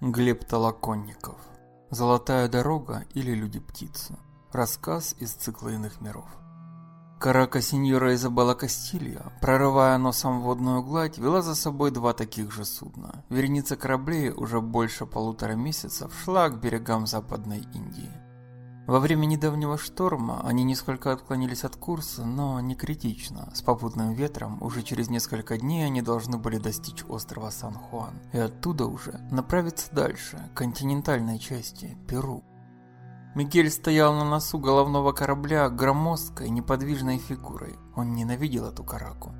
Глеб Толоконников. Золотая дорога или люди-птицы. Рассказ из цикла иных миров. Карака сеньора Изабелла Кастилья, прорывая носом водную гладь, вела за собой два таких же судна. Вереница кораблей уже больше полутора месяцев шла к берегам Западной Индии. Во время недавнего шторма они несколько отклонились от курса, но не критично. С попутным ветром уже через несколько дней они должны были достичь острова Сан-Хуан и оттуда уже направиться дальше, к континентальной части, Перу. Мигель стоял на носу головного корабля громоздкой, неподвижной фигурой. Он ненавидел эту караку.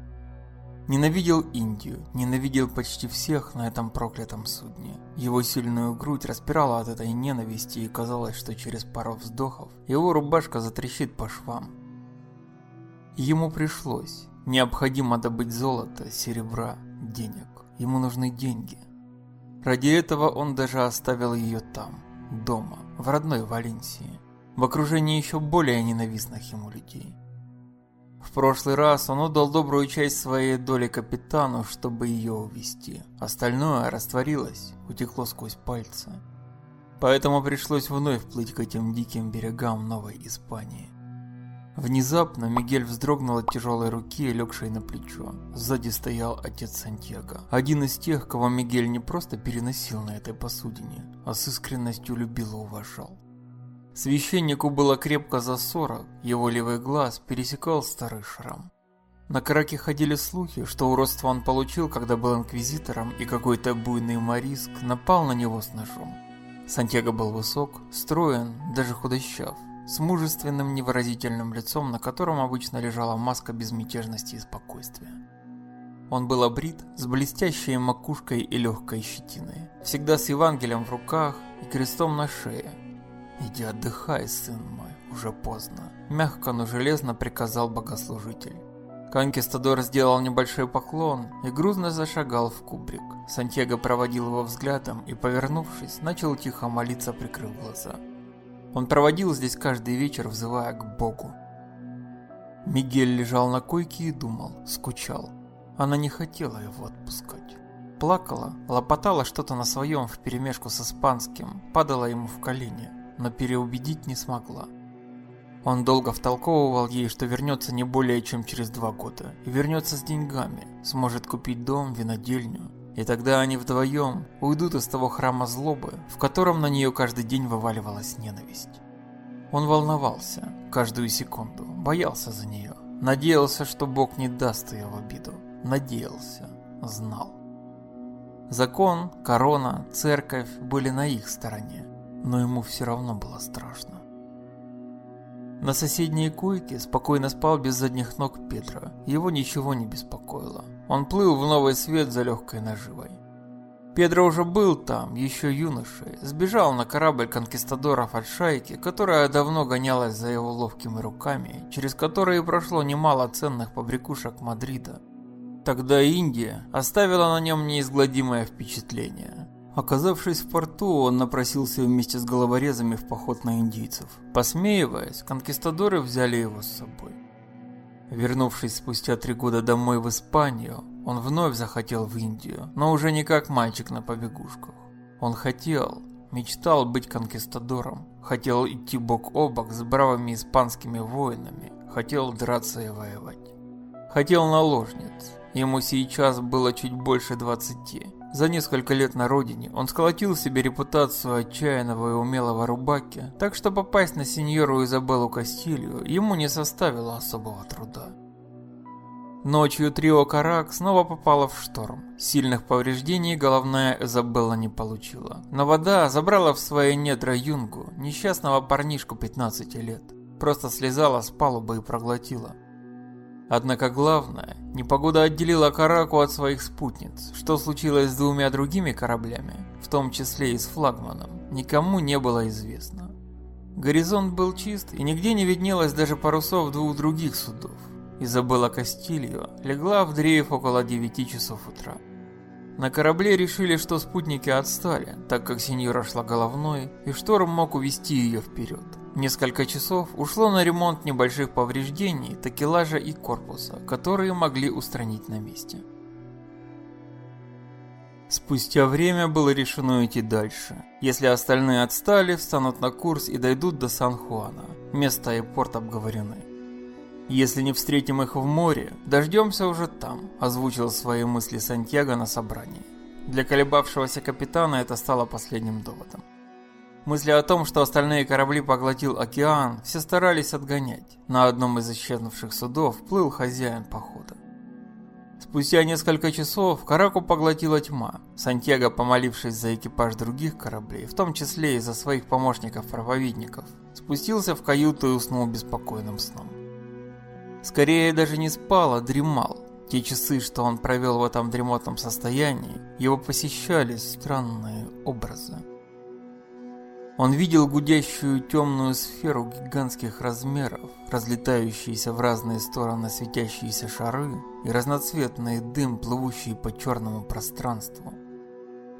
Ненавидел Индию, ненавидел почти всех на этом проклятом судне. Его сильную грудь распирала от этой ненависти и казалось, что через пару вздохов его рубашка затрещит по швам. Ему пришлось. Необходимо добыть золото, серебра, денег. Ему нужны деньги. Ради этого он даже оставил ее там, дома, в родной Валенсии, в окружении еще более ненавистных ему людей. В прошлый раз он отдал добрую часть своей доли капитану, чтобы ее увести. Остальное растворилось, утекло сквозь пальцы. Поэтому пришлось вновь плыть к этим диким берегам Новой Испании. Внезапно Мигель вздрогнул от тяжелой руки, легшей на плечо. Сзади стоял отец Сантьяго. Один из тех, кого Мигель не просто переносил на этой посудине, а с искренностью любил и уважал. Священнику было крепко за сорок, его левый глаз пересекал старый шрам. На Караке ходили слухи, что уродство он получил, когда был инквизитором, и какой-то буйный мориск напал на него с ножом. Сантьяго был высок, строен, даже худощав, с мужественным невыразительным лицом, на котором обычно лежала маска безмятежности и спокойствия. Он был обрит, с блестящей макушкой и легкой щетиной, всегда с Евангелием в руках и крестом на шее, «Иди отдыхай, сын мой, уже поздно», – мягко, но железно приказал богослужитель. Конкистадор сделал небольшой поклон и грузно зашагал в кубрик. Сантьяго проводил его взглядом и, повернувшись, начал тихо молиться, прикрыв глаза. Он проводил здесь каждый вечер, взывая к Богу. Мигель лежал на койке и думал, скучал. Она не хотела его отпускать. Плакала, лопотала что-то на своем вперемешку с испанским, падала ему в колени но переубедить не смогла. Он долго втолковывал ей, что вернется не более чем через два года, и вернется с деньгами, сможет купить дом, винодельню, и тогда они вдвоем уйдут из того храма злобы, в котором на нее каждый день вываливалась ненависть. Он волновался каждую секунду, боялся за нее, надеялся, что Бог не даст ее в обиду, надеялся, знал. Закон, корона, церковь были на их стороне но ему все равно было страшно. На соседней койке спокойно спал без задних ног Петра. Его ничего не беспокоило. Он плыл в новый свет за легкой наживой. Педро уже был там, еще юношей, сбежал на корабль конкистадоров от шайки, которая давно гонялась за его ловкими руками, через которые прошло немало ценных побрякушек Мадрида. Тогда Индия оставила на нем неизгладимое впечатление. Оказавшись в порту, он напросился вместе с головорезами в поход на индийцев. Посмеиваясь, конкистадоры взяли его с собой. Вернувшись спустя три года домой в Испанию, он вновь захотел в Индию, но уже не как мальчик на побегушках. Он хотел, мечтал быть конкистадором, хотел идти бок о бок с бравыми испанскими воинами, хотел драться и воевать. Хотел наложниц. Ему сейчас было чуть больше двадцати. За несколько лет на родине он сколотил себе репутацию отчаянного и умелого рубаки, так что попасть на сеньору Изабеллу Кастилью ему не составило особого труда. Ночью трио Карак снова попало в шторм. Сильных повреждений головная Изабелла не получила. Но вода забрала в свои недра юнгу, несчастного парнишку 15 лет. Просто слезала с палубы и проглотила. Однако главное, непогода отделила Караку от своих спутниц. Что случилось с двумя другими кораблями, в том числе и с флагманом, никому не было известно. Горизонт был чист, и нигде не виднелось даже парусов двух других судов. Изабелла Кастильо легла в дрейф около 9 часов утра. На корабле решили, что спутники отстали, так как сеньора шла головной, и шторм мог увести ее вперед. Несколько часов ушло на ремонт небольших повреждений такелажа и корпуса, которые могли устранить на месте. Спустя время было решено идти дальше. Если остальные отстали, встанут на курс и дойдут до Сан-Хуана. Место и порт обговорены. «Если не встретим их в море, дождемся уже там», – озвучил свои мысли Сантьяго на собрании. Для колебавшегося капитана это стало последним доводом. Мысли о том, что остальные корабли поглотил океан, все старались отгонять. На одном из исчезнувших судов плыл хозяин похода. Спустя несколько часов Караку поглотила тьма. Сантьяго, помолившись за экипаж других кораблей, в том числе и за своих помощников-проповедников, спустился в каюту и уснул беспокойным сном. Скорее даже не спал, а дремал. Те часы, что он провел в этом дремотном состоянии, его посещали странные образы. Он видел гудящую темную сферу гигантских размеров, разлетающиеся в разные стороны светящиеся шары и разноцветный дым, плывущий по черному пространству.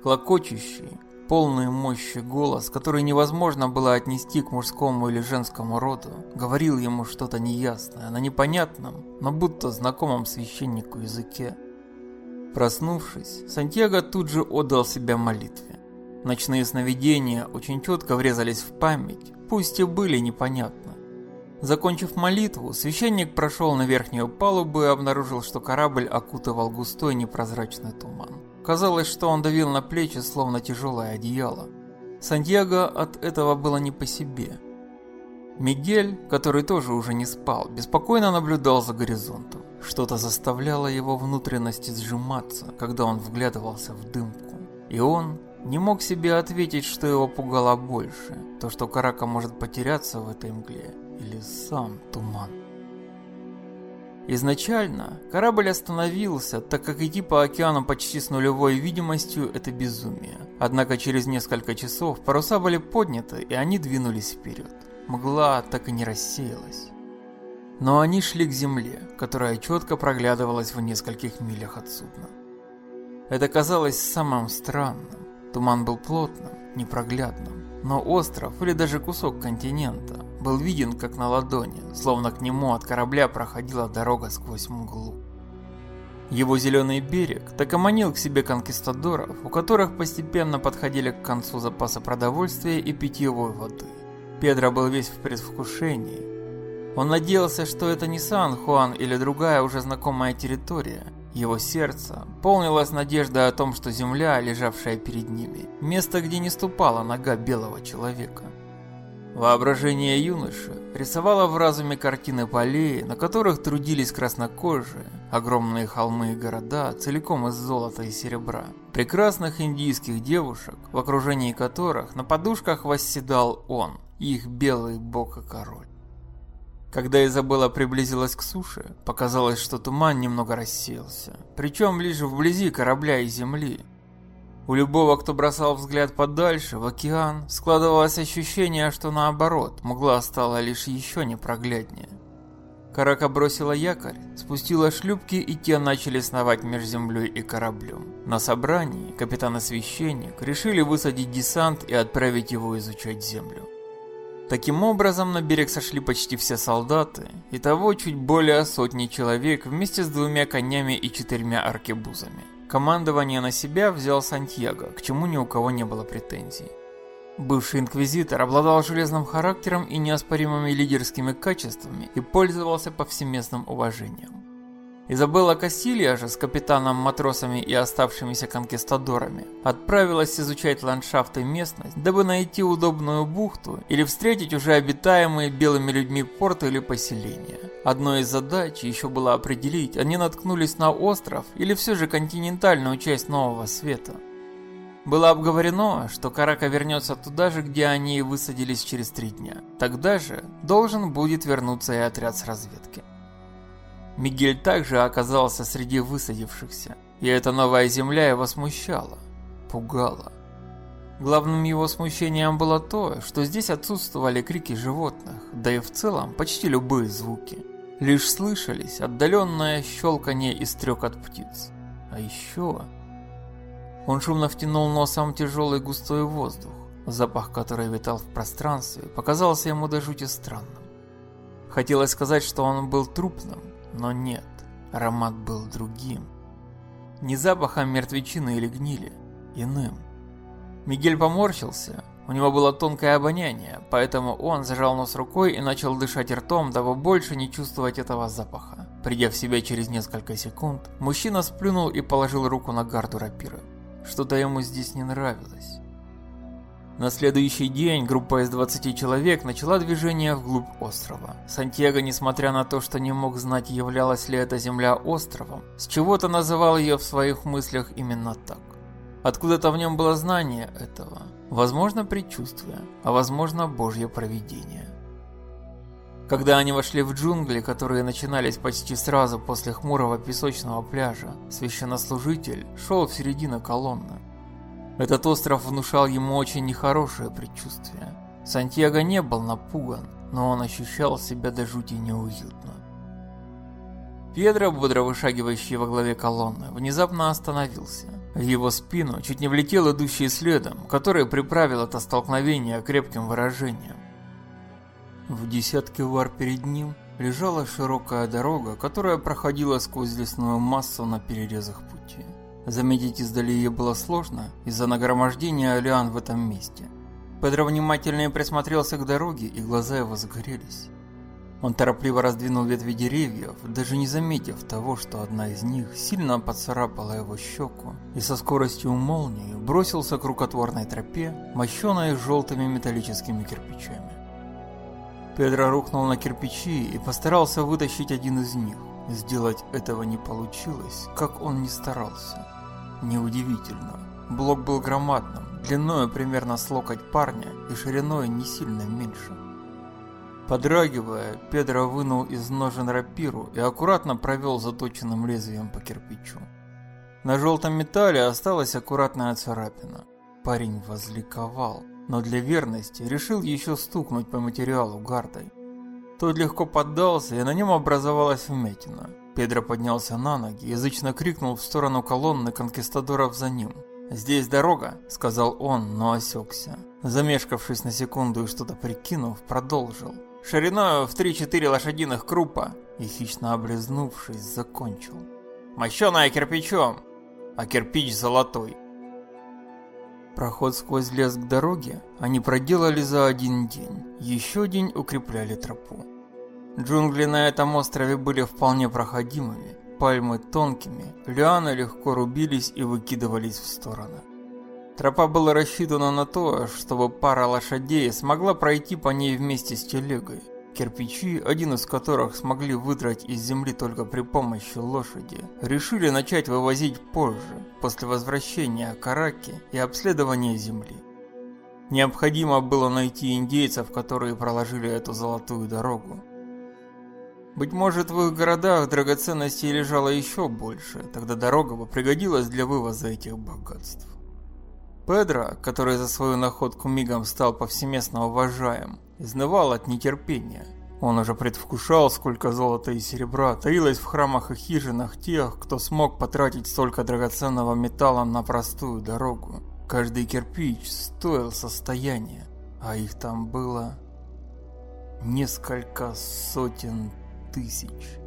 Клокочущий, полный мощи голос, который невозможно было отнести к мужскому или женскому роду, говорил ему что-то неясное, на непонятном, но будто знакомом священнику языке. Проснувшись, Сантьяго тут же отдал себя молитве. Ночные сновидения очень четко врезались в память, пусть и были непонятны. Закончив молитву, священник прошел на верхнюю палубу и обнаружил, что корабль окутывал густой непрозрачный туман. Казалось, что он давил на плечи, словно тяжелое одеяло. Сантьяго от этого было не по себе. Мигель, который тоже уже не спал, беспокойно наблюдал за горизонтом. Что-то заставляло его внутренности сжиматься, когда он вглядывался в дымку. И он не мог себе ответить, что его пугало больше. То, что Карака может потеряться в этой мгле, или сам туман. Изначально корабль остановился, так как идти по океану почти с нулевой видимостью – это безумие. Однако через несколько часов паруса были подняты, и они двинулись вперед. Мгла так и не рассеялась. Но они шли к земле, которая четко проглядывалась в нескольких милях от судна. Это казалось самым странным. Туман был плотным, непроглядным, но остров или даже кусок континента был виден как на ладони, словно к нему от корабля проходила дорога сквозь мглу. Его зеленый берег так и манил к себе конкистадоров, у которых постепенно подходили к концу запасы продовольствия и питьевой воды. Педро был весь в предвкушении. Он надеялся, что это не Сан-Хуан или другая уже знакомая территория. Его сердце полнилось надеждой о том, что земля, лежавшая перед ними, место, где не ступала нога белого человека. Воображение юноши рисовало в разуме картины полей, на которых трудились краснокожие, огромные холмы и города, целиком из золота и серебра, прекрасных индийских девушек, в окружении которых на подушках восседал он, их белый бог и король. Когда Изабелла приблизилась к суше, показалось, что туман немного рассеялся, причем лишь вблизи корабля и земли, у любого, кто бросал взгляд подальше, в океан, складывалось ощущение, что наоборот, мгла стала лишь еще непрогляднее. Карака бросила якорь, спустила шлюпки, и те начали сновать между землей и кораблем. На собрании капитан и священник решили высадить десант и отправить его изучать землю. Таким образом, на берег сошли почти все солдаты, и того чуть более сотни человек вместе с двумя конями и четырьмя аркебузами. Командование на себя взял Сантьяго, к чему ни у кого не было претензий. Бывший инквизитор обладал железным характером и неоспоримыми лидерскими качествами и пользовался повсеместным уважением. Изабелла Кассилья же с капитаном, матросами и оставшимися конкистадорами отправилась изучать ландшафт и местность, дабы найти удобную бухту или встретить уже обитаемые белыми людьми порты или поселения. Одной из задач еще было определить, они наткнулись на остров или все же континентальную часть Нового Света. Было обговорено, что Карака вернется туда же, где они высадились через три дня. Тогда же должен будет вернуться и отряд с разведки. Мигель также оказался среди высадившихся, и эта новая земля его смущала, пугала. Главным его смущением было то, что здесь отсутствовали крики животных, да и в целом почти любые звуки. Лишь слышались отдаленное щелканье и стрекот птиц. А еще... Он шумно втянул носом тяжелый густой воздух, запах который витал в пространстве, показался ему до жути странным. Хотелось сказать, что он был трупным, но нет, аромат был другим. Не запахом мертвечины или гнили, иным. Мигель поморщился, у него было тонкое обоняние, поэтому он зажал нос рукой и начал дышать ртом, дабы больше не чувствовать этого запаха. Придя в себя через несколько секунд, мужчина сплюнул и положил руку на гарду рапиры. Что-то ему здесь не нравилось. На следующий день группа из 20 человек начала движение вглубь острова. Сантьяго, несмотря на то, что не мог знать, являлась ли эта земля островом, с чего-то называл ее в своих мыслях именно так. Откуда-то в нем было знание этого. Возможно, предчувствие, а возможно, Божье провидение. Когда они вошли в джунгли, которые начинались почти сразу после хмурого песочного пляжа, священнослужитель шел в середину колонны. Этот остров внушал ему очень нехорошее предчувствие. Сантьяго не был напуган, но он ощущал себя до жути неуютно. Педро, бодро вышагивающий во главе колонны, внезапно остановился. В его спину чуть не влетел идущий следом, который приправил это столкновение крепким выражением. В десятке вар перед ним лежала широкая дорога, которая проходила сквозь лесную массу на перерезах пути. Заметить издали ее было сложно из-за нагромождения лиан в этом месте. Педро внимательно присмотрелся к дороге, и глаза его загорелись. Он торопливо раздвинул ветви деревьев, даже не заметив того, что одна из них сильно поцарапала его щеку, и со скоростью молнии бросился к рукотворной тропе, мощенной желтыми металлическими кирпичами. Педро рухнул на кирпичи и постарался вытащить один из них. Сделать этого не получилось, как он ни старался. Неудивительно. Блок был громадным, длиной примерно с локоть парня и шириной не сильно меньше. Подрагивая, Педро вынул из ножен рапиру и аккуратно провел заточенным лезвием по кирпичу. На желтом металле осталась аккуратная царапина. Парень возликовал, но для верности решил еще стукнуть по материалу гардой. Тот легко поддался, и на нем образовалась вмятина. Педро поднялся на ноги, язычно крикнул в сторону колонны конкистадоров за ним. «Здесь дорога», — сказал он, но осекся. Замешкавшись на секунду и что-то прикинув, продолжил шириной в 3-4 лошадиных крупа, и хищно облизнувшись, закончил. Мощеная кирпичом, а кирпич золотой. Проход сквозь лес к дороге они проделали за один день, еще день укрепляли тропу. Джунгли на этом острове были вполне проходимыми, пальмы тонкими, лианы легко рубились и выкидывались в стороны. Тропа была рассчитана на то, чтобы пара лошадей смогла пройти по ней вместе с телегой. Кирпичи, один из которых смогли выдрать из земли только при помощи лошади, решили начать вывозить позже, после возвращения Караки и обследования земли. Необходимо было найти индейцев, которые проложили эту золотую дорогу. Быть может, в их городах драгоценностей лежало еще больше, тогда дорога бы пригодилась для вывоза этих богатств. Педро, который за свою находку мигом стал повсеместно уважаем, изнывал от нетерпения. Он уже предвкушал, сколько золота и серебра таилось в храмах и хижинах тех, кто смог потратить столько драгоценного металла на простую дорогу. Каждый кирпич стоил состояния, а их там было несколько сотен тысяч.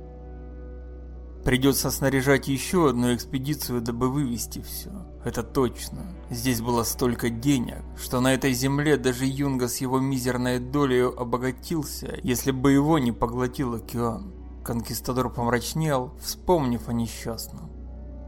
Придется снаряжать еще одну экспедицию, дабы вывести все. Это точно. Здесь было столько денег, что на этой земле даже Юнга с его мизерной долей обогатился, если бы его не поглотил океан. Конкистадор помрачнел, вспомнив о несчастном.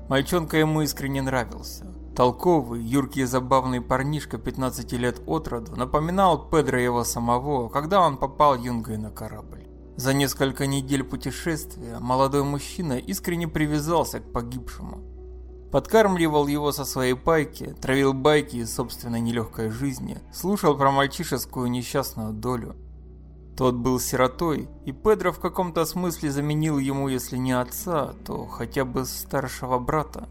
Мальчонка ему искренне нравился. Толковый, юркий и забавный парнишка 15 лет от роду напоминал Педро его самого, когда он попал Юнгой на корабль. За несколько недель путешествия молодой мужчина искренне привязался к погибшему. Подкармливал его со своей пайки, травил байки из собственной нелегкой жизни, слушал про мальчишескую несчастную долю. Тот был сиротой, и Педро в каком-то смысле заменил ему, если не отца, то хотя бы старшего брата.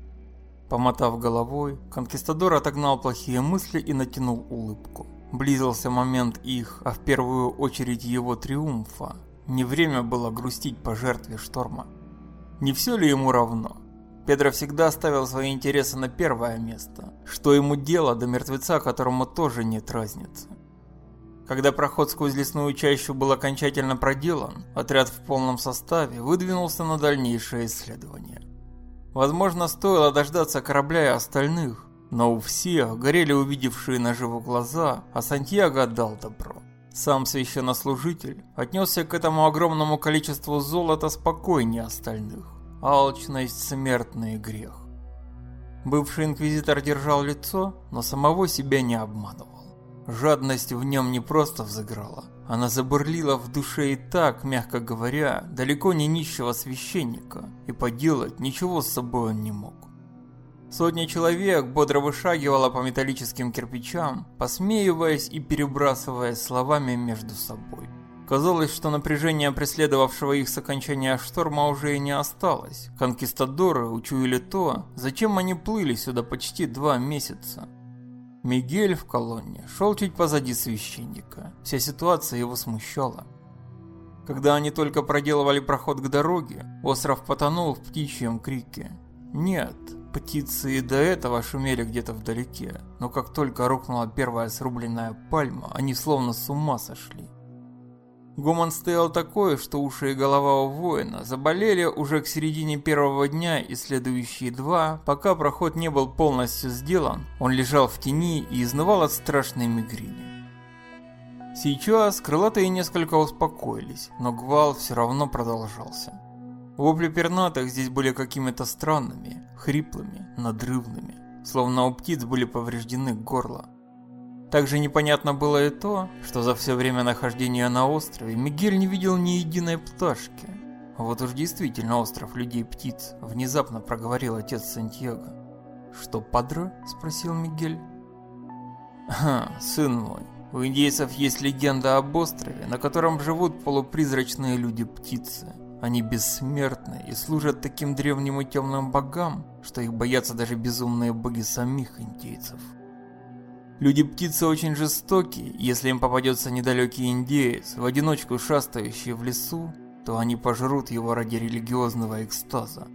Помотав головой, конкистадор отогнал плохие мысли и натянул улыбку. Близился момент их, а в первую очередь его триумфа. Не время было грустить по жертве шторма. Не все ли ему равно? Педро всегда ставил свои интересы на первое место. Что ему дело до мертвеца, которому тоже нет разницы? Когда проход сквозь лесную чащу был окончательно проделан, отряд в полном составе выдвинулся на дальнейшее исследование. Возможно, стоило дождаться корабля и остальных, Но у всех горели увидевшие наживу глаза, а Сантьяго отдал добро. Сам священнослужитель отнесся к этому огромному количеству золота спокойнее остальных. Алчность – смертный грех. Бывший инквизитор держал лицо, но самого себя не обманывал. Жадность в нем не просто взыграла, она забурлила в душе и так, мягко говоря, далеко не нищего священника, и поделать ничего с собой он не мог. Сотня человек бодро вышагивала по металлическим кирпичам, посмеиваясь и перебрасываясь словами между собой. Казалось, что напряжение преследовавшего их с окончания шторма уже и не осталось. Конкистадоры учуяли то, зачем они плыли сюда почти два месяца. Мигель в колонне шел чуть позади священника. Вся ситуация его смущала. Когда они только проделывали проход к дороге, остров потонул в птичьем крике. Нет, Птицы и до этого шумели где-то вдалеке, но как только рухнула первая срубленная пальма, они словно с ума сошли. Гомон стоял такой, что уши и голова у воина заболели уже к середине первого дня и следующие два, пока проход не был полностью сделан, он лежал в тени и изнывал от страшной мигрени. Сейчас крылатые несколько успокоились, но гвал все равно продолжался. Вопли пернатых здесь были какими-то странными, хриплыми, надрывными, словно у птиц были повреждены горла. Также непонятно было и то, что за все время нахождения на острове Мигель не видел ни единой пташки. Вот уж действительно остров людей-птиц, внезапно проговорил отец Сантьяго. «Что, падре?» – спросил Мигель. «Ха, сын мой, у индейцев есть легенда об острове, на котором живут полупризрачные люди-птицы. Они бессмертны и служат таким древним и темным богам, что их боятся даже безумные боги самих индейцев. Люди-птицы очень жестоки, если им попадется недалекий индеец, в одиночку шастающий в лесу, то они пожрут его ради религиозного экстаза.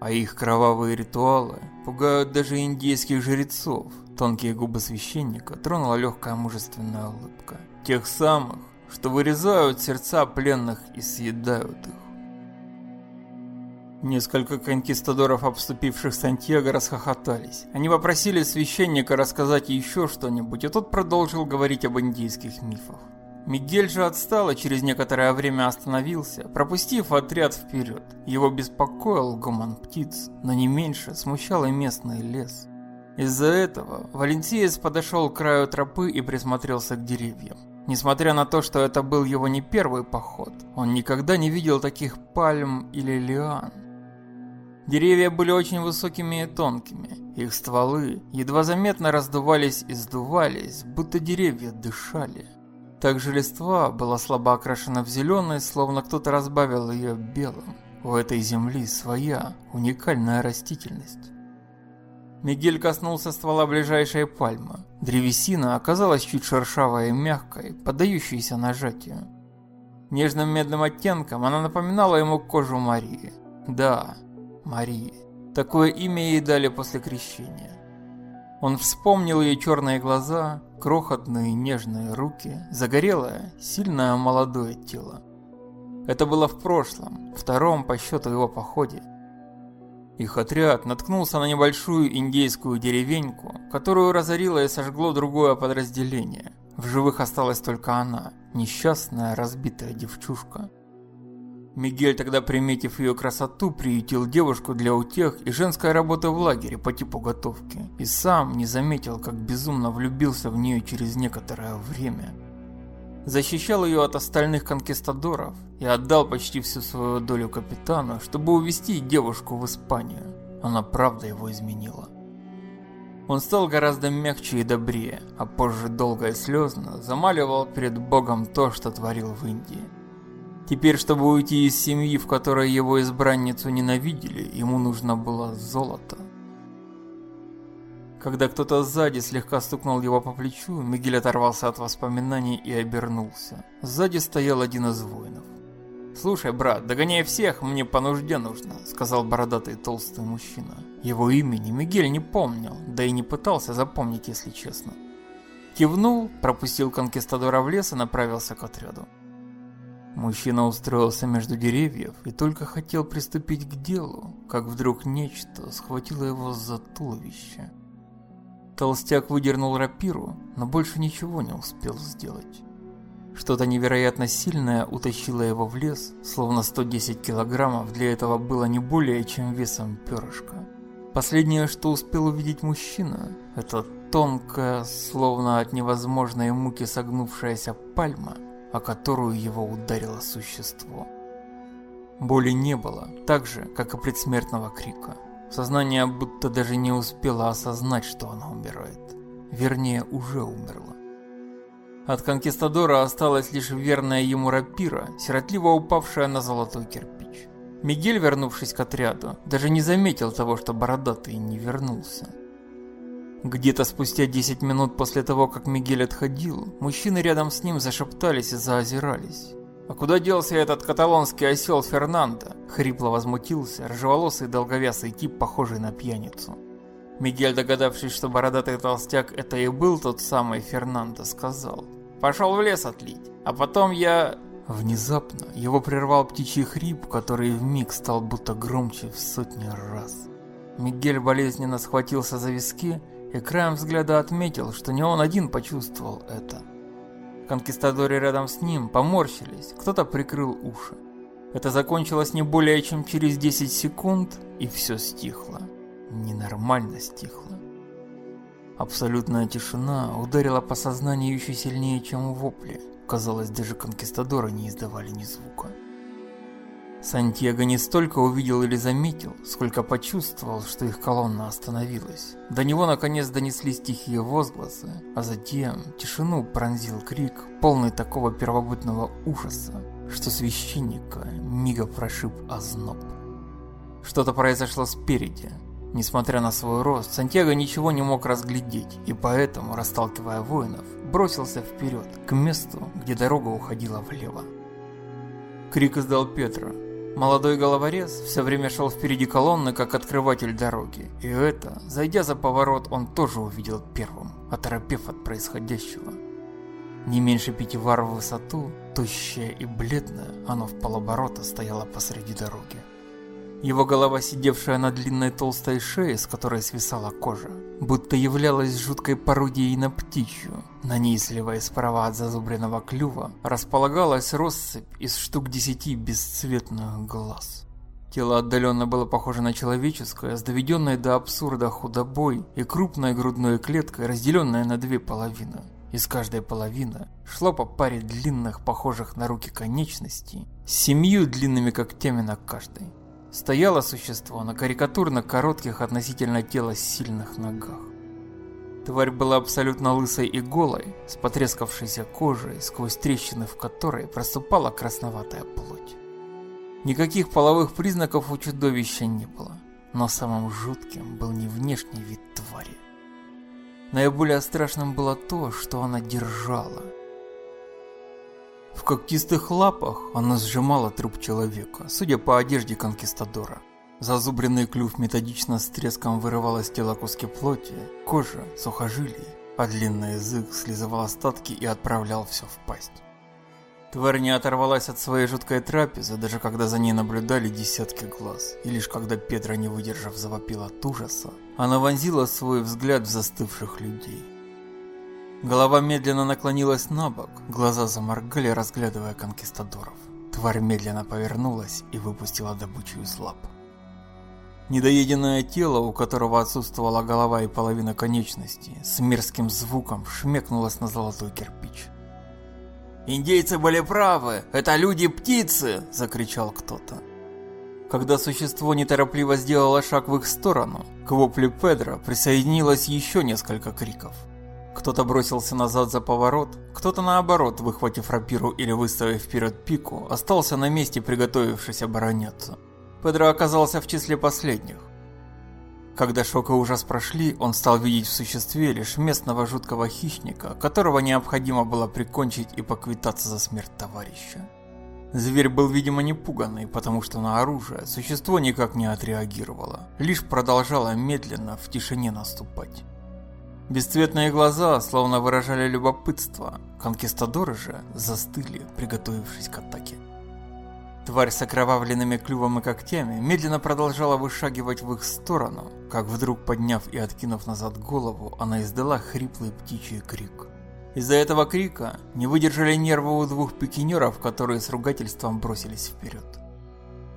А их кровавые ритуалы пугают даже индейских жрецов. Тонкие губы священника тронула легкая мужественная улыбка. Тех самых, что вырезают сердца пленных и съедают их. Несколько конкистадоров, обступивших Сантьяго, расхохотались. Они попросили священника рассказать еще что-нибудь, и тот продолжил говорить об индийских мифах. Мигель же отстал и через некоторое время остановился, пропустив отряд вперед. Его беспокоил гомон птиц, но не меньше смущал и местный лес. Из-за этого Валентиес подошел к краю тропы и присмотрелся к деревьям. Несмотря на то, что это был его не первый поход, он никогда не видел таких пальм или лиан. Деревья были очень высокими и тонкими. Их стволы едва заметно раздувались и сдувались, будто деревья дышали. Также листва была слабо окрашена в зеленый, словно кто-то разбавил ее белым. У этой земли своя, уникальная растительность. Мигель коснулся ствола ближайшей пальмы. Древесина оказалась чуть шершавой и мягкой, поддающейся нажатию. Нежным медным оттенком она напоминала ему кожу Марии. Да, Марии. Такое имя ей дали после крещения. Он вспомнил ее черные глаза, крохотные нежные руки, загорелое, сильное молодое тело. Это было в прошлом, втором по счету его походе. Их отряд наткнулся на небольшую индейскую деревеньку, которую разорило и сожгло другое подразделение. В живых осталась только она, несчастная разбитая девчушка. Мигель тогда, приметив ее красоту, приютил девушку для утех и женской работы в лагере по типу готовки. И сам не заметил, как безумно влюбился в нее через некоторое время защищал ее от остальных конкистадоров и отдал почти всю свою долю капитану, чтобы увезти девушку в Испанию. Она правда его изменила. Он стал гораздо мягче и добрее, а позже долго и слезно замаливал перед Богом то, что творил в Индии. Теперь, чтобы уйти из семьи, в которой его избранницу ненавидели, ему нужно было золото. Когда кто-то сзади слегка стукнул его по плечу, Мигель оторвался от воспоминаний и обернулся. Сзади стоял один из воинов. «Слушай, брат, догоняй всех, мне по нужде нужно», — сказал бородатый толстый мужчина. Его имени Мигель не помнил, да и не пытался запомнить, если честно. Кивнул, пропустил конкистадора в лес и направился к отряду. Мужчина устроился между деревьев и только хотел приступить к делу, как вдруг нечто схватило его за туловище. Толстяк выдернул рапиру, но больше ничего не успел сделать. Что-то невероятно сильное утащило его в лес, словно 110 килограммов для этого было не более чем весом перышка. Последнее, что успел увидеть мужчина, это тонкая, словно от невозможной муки согнувшаяся пальма, о которую его ударило существо. Боли не было, так же, как и предсмертного крика. Сознание будто даже не успело осознать, что оно умирает. Вернее, уже умерло. От конкистадора осталась лишь верная ему рапира, сиротливо упавшая на золотой кирпич. Мигель, вернувшись к отряду, даже не заметил того, что бородатый не вернулся. Где-то спустя 10 минут после того, как Мигель отходил, мужчины рядом с ним зашептались и заозирались. «А куда делся этот каталонский осел Фернандо?» — хрипло возмутился рыжеволосый долговязый тип, похожий на пьяницу. Мигель, догадавшись, что бородатый толстяк это и был тот самый Фернандо, сказал. «Пошел в лес отлить, а потом я...» Внезапно его прервал птичий хрип, который вмиг стал будто громче в сотни раз. Мигель болезненно схватился за виски и краем взгляда отметил, что не он один почувствовал это. Конкистадоры рядом с ним поморщились, кто-то прикрыл уши. Это закончилось не более чем через 10 секунд, и все стихло. Ненормально стихло. Абсолютная тишина ударила по сознанию еще сильнее, чем вопли. Казалось, даже конкистадоры не издавали ни звука. Сантьяго не столько увидел или заметил, сколько почувствовал, что их колонна остановилась. До него наконец донеслись тихие возгласы, а затем тишину пронзил крик, полный такого первобытного ужаса, что священника мига прошиб озноб. Что-то произошло спереди. Несмотря на свой рост, Сантьяго ничего не мог разглядеть, и поэтому, расталкивая воинов, бросился вперед, к месту, где дорога уходила влево. Крик издал Петра, Молодой головорез все время шел впереди колонны, как открыватель дороги. И это, зайдя за поворот, он тоже увидел первым, оторопев от происходящего. Не меньше пяти вар в высоту, тощее и бледное, оно в полоборота стояло посреди дороги. Его голова, сидевшая на длинной толстой шее, с которой свисала кожа, будто являлась жуткой пародией на птичью. На ней, слева справа от зазубренного клюва, располагалась россыпь из штук десяти бесцветных глаз. Тело отдаленно было похоже на человеческое, с доведенной до абсурда худобой и крупной грудной клеткой, разделенной на две половины. Из каждой половины шло по паре длинных, похожих на руки конечностей, с семью длинными когтями на каждой. Стояло существо на карикатурно коротких относительно тела сильных ногах. Тварь была абсолютно лысой и голой, с потрескавшейся кожей, сквозь трещины в которой проступала красноватая плоть. Никаких половых признаков у чудовища не было, но самым жутким был не внешний вид твари. Наиболее страшным было то, что она держала – в когтистых лапах она сжимала труп человека, судя по одежде конкистадора. Зазубренный клюв методично с треском вырывал из тела куски плоти, кожа, сухожилий, а длинный язык слизывал остатки и отправлял все в пасть. Тварь не оторвалась от своей жуткой трапезы, даже когда за ней наблюдали десятки глаз, и лишь когда Петра, не выдержав, завопил от ужаса, она вонзила свой взгляд в застывших людей. Голова медленно наклонилась на бок, глаза заморгали, разглядывая конкистадоров. Тварь медленно повернулась и выпустила добычу из лап. Недоеденное тело, у которого отсутствовала голова и половина конечности, с мерзким звуком шмекнулось на золотой кирпич. «Индейцы были правы! Это люди-птицы!» – закричал кто-то. Когда существо неторопливо сделало шаг в их сторону, к воплю Педро присоединилось еще несколько криков. Кто-то бросился назад за поворот, кто-то наоборот, выхватив рапиру или выставив вперед пику, остался на месте, приготовившись обороняться. Педро оказался в числе последних. Когда шок и ужас прошли, он стал видеть в существе лишь местного жуткого хищника, которого необходимо было прикончить и поквитаться за смерть товарища. Зверь был, видимо, не пуганный, потому что на оружие существо никак не отреагировало, лишь продолжало медленно в тишине наступать. Бесцветные глаза словно выражали любопытство, конкистадоры же застыли, приготовившись к атаке. Тварь с окровавленными клювом и когтями медленно продолжала вышагивать в их сторону, как вдруг подняв и откинув назад голову, она издала хриплый птичий крик. Из-за этого крика не выдержали нервы у двух пикинеров, которые с ругательством бросились вперед.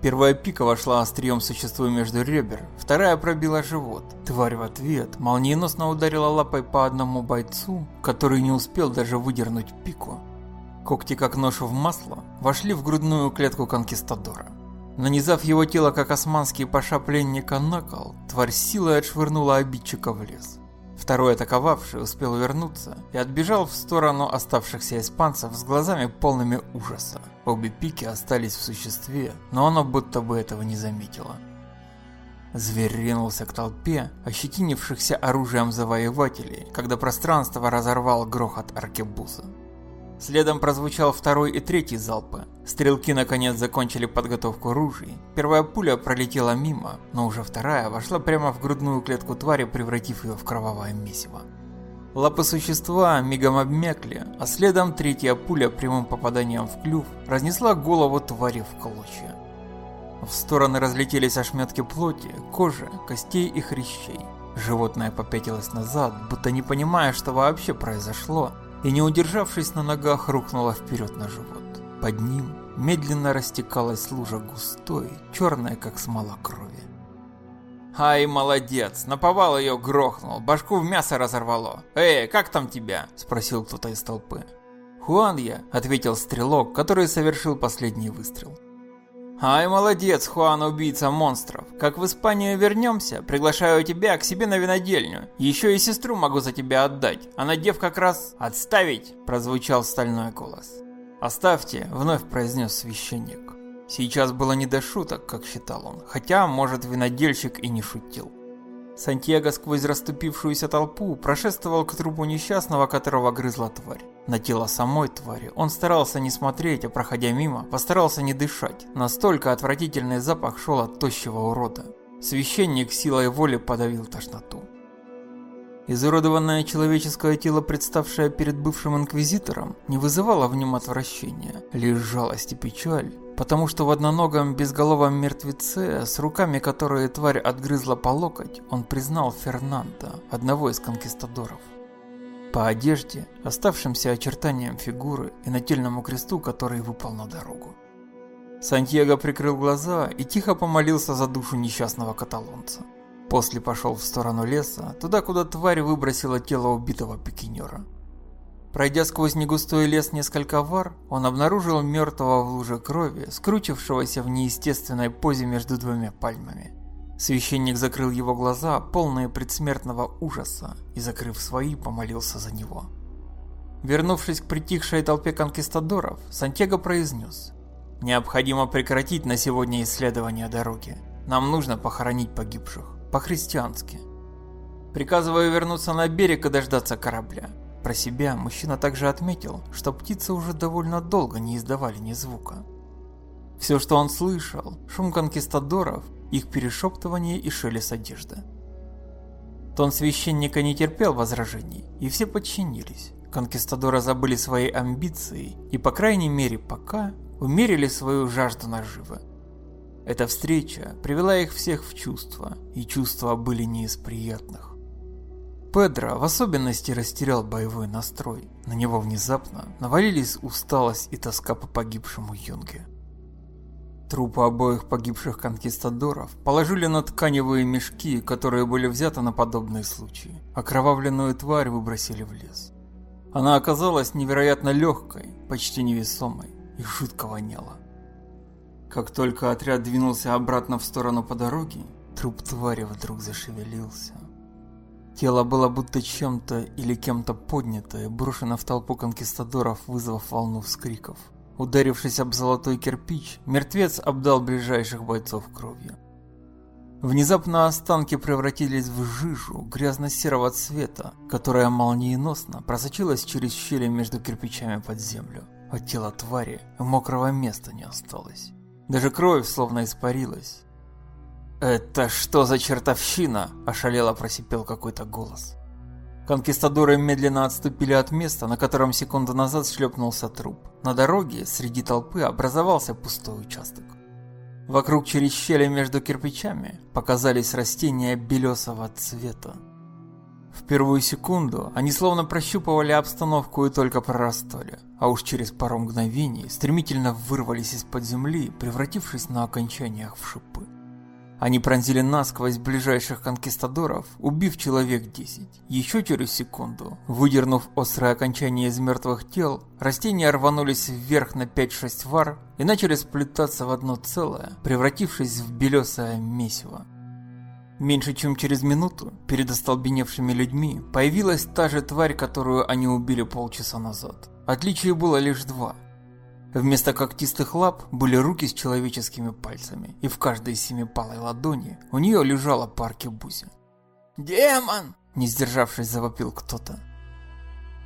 Первая пика вошла острием существу между ребер, вторая пробила живот. Тварь в ответ молниеносно ударила лапой по одному бойцу, который не успел даже выдернуть пику. Когти, как нож в масло, вошли в грудную клетку конкистадора. Нанизав его тело, как османский паша пленника на кол, тварь силой отшвырнула обидчика в лес. Второй атаковавший успел вернуться и отбежал в сторону оставшихся испанцев с глазами полными ужаса. Обе пики остались в существе, но оно будто бы этого не заметило. Зверь ринулся к толпе, ощетинившихся оружием завоевателей, когда пространство разорвал грохот аркебуза. Следом прозвучал второй и третий залпы. Стрелки наконец закончили подготовку ружей. Первая пуля пролетела мимо, но уже вторая вошла прямо в грудную клетку твари, превратив ее в кровавое месиво. Лапы существа мигом обмякли, а следом третья пуля прямым попаданием в клюв разнесла голову твари в клочья. В стороны разлетелись ошметки плоти, кожи, костей и хрящей. Животное попятилось назад, будто не понимая, что вообще произошло, и, не удержавшись на ногах, рухнула вперед на живот. Под ним медленно растекалась лужа густой, черная, как смола крови. «Ай, молодец! Наповал ее грохнул, башку в мясо разорвало. Эй, как там тебя?» – спросил кто-то из толпы. «Хуан я», – ответил стрелок, который совершил последний выстрел. Ай, молодец, Хуан, убийца монстров. Как в Испанию вернемся, приглашаю тебя к себе на винодельню. Еще и сестру могу за тебя отдать. Она дев как раз... Отставить, прозвучал стальной голос. Оставьте, вновь произнес священник. Сейчас было не до шуток, как считал он, хотя, может, винодельщик и не шутил. Сантьяго сквозь расступившуюся толпу прошествовал к трупу несчастного, которого грызла тварь. На тело самой твари он старался не смотреть, а проходя мимо, постарался не дышать. Настолько отвратительный запах шел от тощего урода. Священник силой воли подавил тошноту. Изуродованное человеческое тело, представшее перед бывшим инквизитором, не вызывало в нем отвращения, лишь жалость и печаль, потому что в одноногом безголовом мертвеце, с руками которые тварь отгрызла по локоть, он признал Фернанда, одного из конкистадоров. По одежде, оставшимся очертаниям фигуры и нательному кресту, который выпал на дорогу. Сантьяго прикрыл глаза и тихо помолился за душу несчастного каталонца. После пошел в сторону леса, туда, куда тварь выбросила тело убитого пикинера. Пройдя сквозь негустой лес несколько вар, он обнаружил мертвого в луже крови, скручившегося в неестественной позе между двумя пальмами. Священник закрыл его глаза, полные предсмертного ужаса, и, закрыв свои, помолился за него. Вернувшись к притихшей толпе конкистадоров, Сантьяго произнес «Необходимо прекратить на сегодня исследование дороги. Нам нужно похоронить погибших по-христиански. Приказываю вернуться на берег и дождаться корабля. Про себя мужчина также отметил, что птицы уже довольно долго не издавали ни звука. Все, что он слышал, шум конкистадоров, их перешептывание и шелест одежды. Тон священника не терпел возражений, и все подчинились. Конкистадоры забыли свои амбиции и, по крайней мере пока, умерили свою жажду наживы. Эта встреча привела их всех в чувство, и чувства были не из приятных. Педро в особенности растерял боевой настрой. На него внезапно навалились усталость и тоска по погибшему юнге. Трупы обоих погибших конкистадоров положили на тканевые мешки, которые были взяты на подобные случаи. Окровавленную тварь выбросили в лес. Она оказалась невероятно легкой, почти невесомой и жутко воняла. Как только отряд двинулся обратно в сторону по дороге, труп твари вдруг зашевелился. Тело было будто чем-то или кем-то поднято и брошено в толпу конкистадоров, вызвав волну вскриков. Ударившись об золотой кирпич, мертвец обдал ближайших бойцов кровью. Внезапно останки превратились в жижу грязно-серого цвета, которая молниеносно просочилась через щели между кирпичами под землю. От тела твари мокрого места не осталось. Даже кровь словно испарилась. «Это что за чертовщина?» – ошалело просипел какой-то голос. Конкистадоры медленно отступили от места, на котором секунду назад шлепнулся труп. На дороге среди толпы образовался пустой участок. Вокруг через щели между кирпичами показались растения белесого цвета. В первую секунду они словно прощупывали обстановку и только прорастали, а уж через пару мгновений стремительно вырвались из-под земли, превратившись на окончаниях в шипы. Они пронзили насквозь ближайших конкистадоров, убив человек 10. Еще через секунду, выдернув острое окончание из мертвых тел, растения рванулись вверх на 5-6 вар и начали сплетаться в одно целое, превратившись в белесое месиво. Меньше чем через минуту, перед остолбеневшими людьми, появилась та же тварь, которую они убили полчаса назад. Отличие было лишь два – Вместо когтистых лап были руки с человеческими пальцами, и в каждой семипалой ладони у нее лежала по аркебузе. «Демон!» – не сдержавшись, завопил кто-то.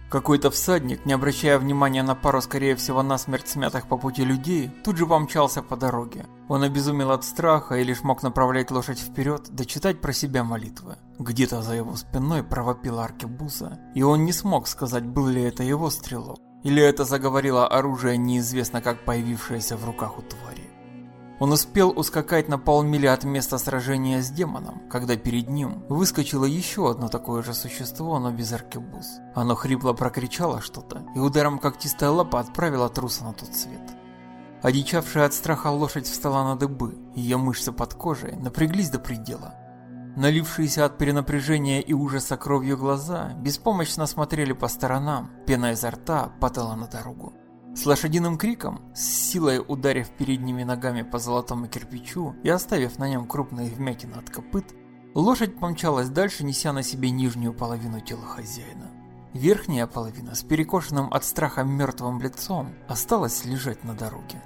Какой-то всадник, не обращая внимания на пару, скорее всего, насмерть смятых по пути людей, тут же помчался по дороге. Он обезумел от страха и лишь мог направлять лошадь вперед, да читать про себя молитвы. Где-то за его спиной провопила аркебуза, и он не смог сказать, был ли это его стрелок. Или это заговорило оружие, неизвестно как появившееся в руках у твари. Он успел ускакать на полмили от места сражения с демоном, когда перед ним выскочило еще одно такое же существо, но без аркебуз. Оно хрипло прокричало что-то и ударом когтистая лапа отправила труса на тот свет. Одичавшая от страха лошадь встала на дыбы, ее мышцы под кожей напряглись до предела. Налившиеся от перенапряжения и ужаса кровью глаза беспомощно смотрели по сторонам, пена изо рта падала на дорогу. С лошадиным криком, с силой ударив передними ногами по золотому кирпичу и оставив на нем крупные вмятины от копыт, лошадь помчалась дальше, неся на себе нижнюю половину тела хозяина. Верхняя половина с перекошенным от страха мертвым лицом осталась лежать на дороге.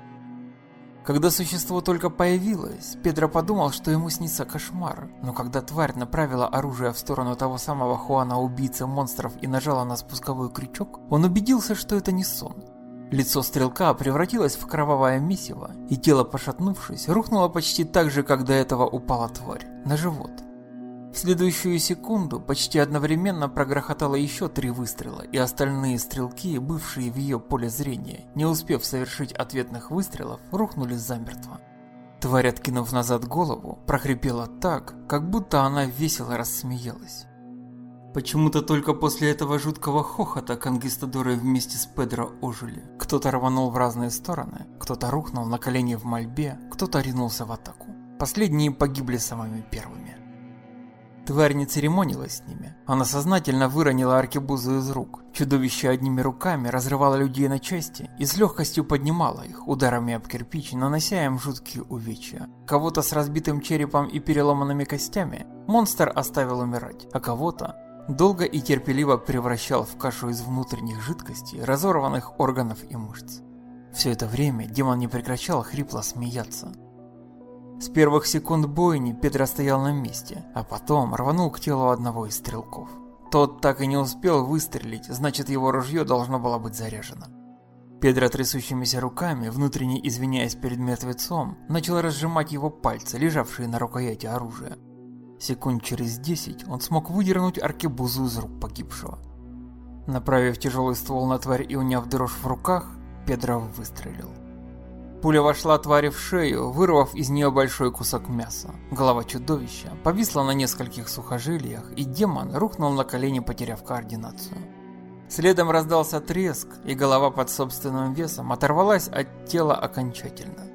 Когда существо только появилось, Педро подумал, что ему снится кошмар, но когда тварь направила оружие в сторону того самого Хуана-убийцы монстров и нажала на спусковой крючок, он убедился, что это не сон. Лицо стрелка превратилось в кровавое месиво, и тело, пошатнувшись, рухнуло почти так же, как до этого упала тварь, на живот. В следующую секунду почти одновременно прогрохотало еще три выстрела, и остальные стрелки, бывшие в ее поле зрения, не успев совершить ответных выстрелов, рухнули замертво. Тварь, откинув назад голову, прохрипела так, как будто она весело рассмеялась. Почему-то только после этого жуткого хохота конкистадоры вместе с Педро ожили. Кто-то рванул в разные стороны, кто-то рухнул на колени в мольбе, кто-то ринулся в атаку. Последние погибли самыми первыми. Тварь не церемонилась с ними. Она сознательно выронила аркебузу из рук. Чудовище одними руками разрывало людей на части и с легкостью поднимало их ударами об кирпич, нанося им жуткие увечья. Кого-то с разбитым черепом и переломанными костями монстр оставил умирать, а кого-то долго и терпеливо превращал в кашу из внутренних жидкостей, разорванных органов и мышц. Все это время демон не прекращал хрипло смеяться. С первых секунд бойни Петра стоял на месте, а потом рванул к телу одного из стрелков. Тот так и не успел выстрелить, значит его ружье должно было быть заряжено. Педро трясущимися руками, внутренне извиняясь перед мертвецом, начал разжимать его пальцы, лежавшие на рукояти оружия. Секунд через десять он смог выдернуть аркебузу из рук погибшего. Направив тяжелый ствол на тварь и уняв дрожь в руках, Педро выстрелил. Пуля вошла твари в шею, вырвав из нее большой кусок мяса. Голова чудовища повисла на нескольких сухожилиях, и демон рухнул на колени, потеряв координацию. Следом раздался треск, и голова под собственным весом оторвалась от тела окончательно.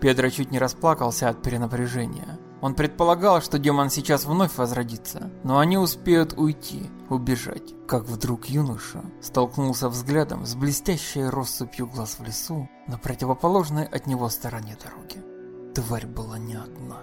Педро чуть не расплакался от перенапряжения. Он предполагал, что демон сейчас вновь возродится, но они успеют уйти, убежать. Как вдруг юноша столкнулся взглядом с блестящей россыпью глаз в лесу на противоположной от него стороне дороги. Тварь была не одна.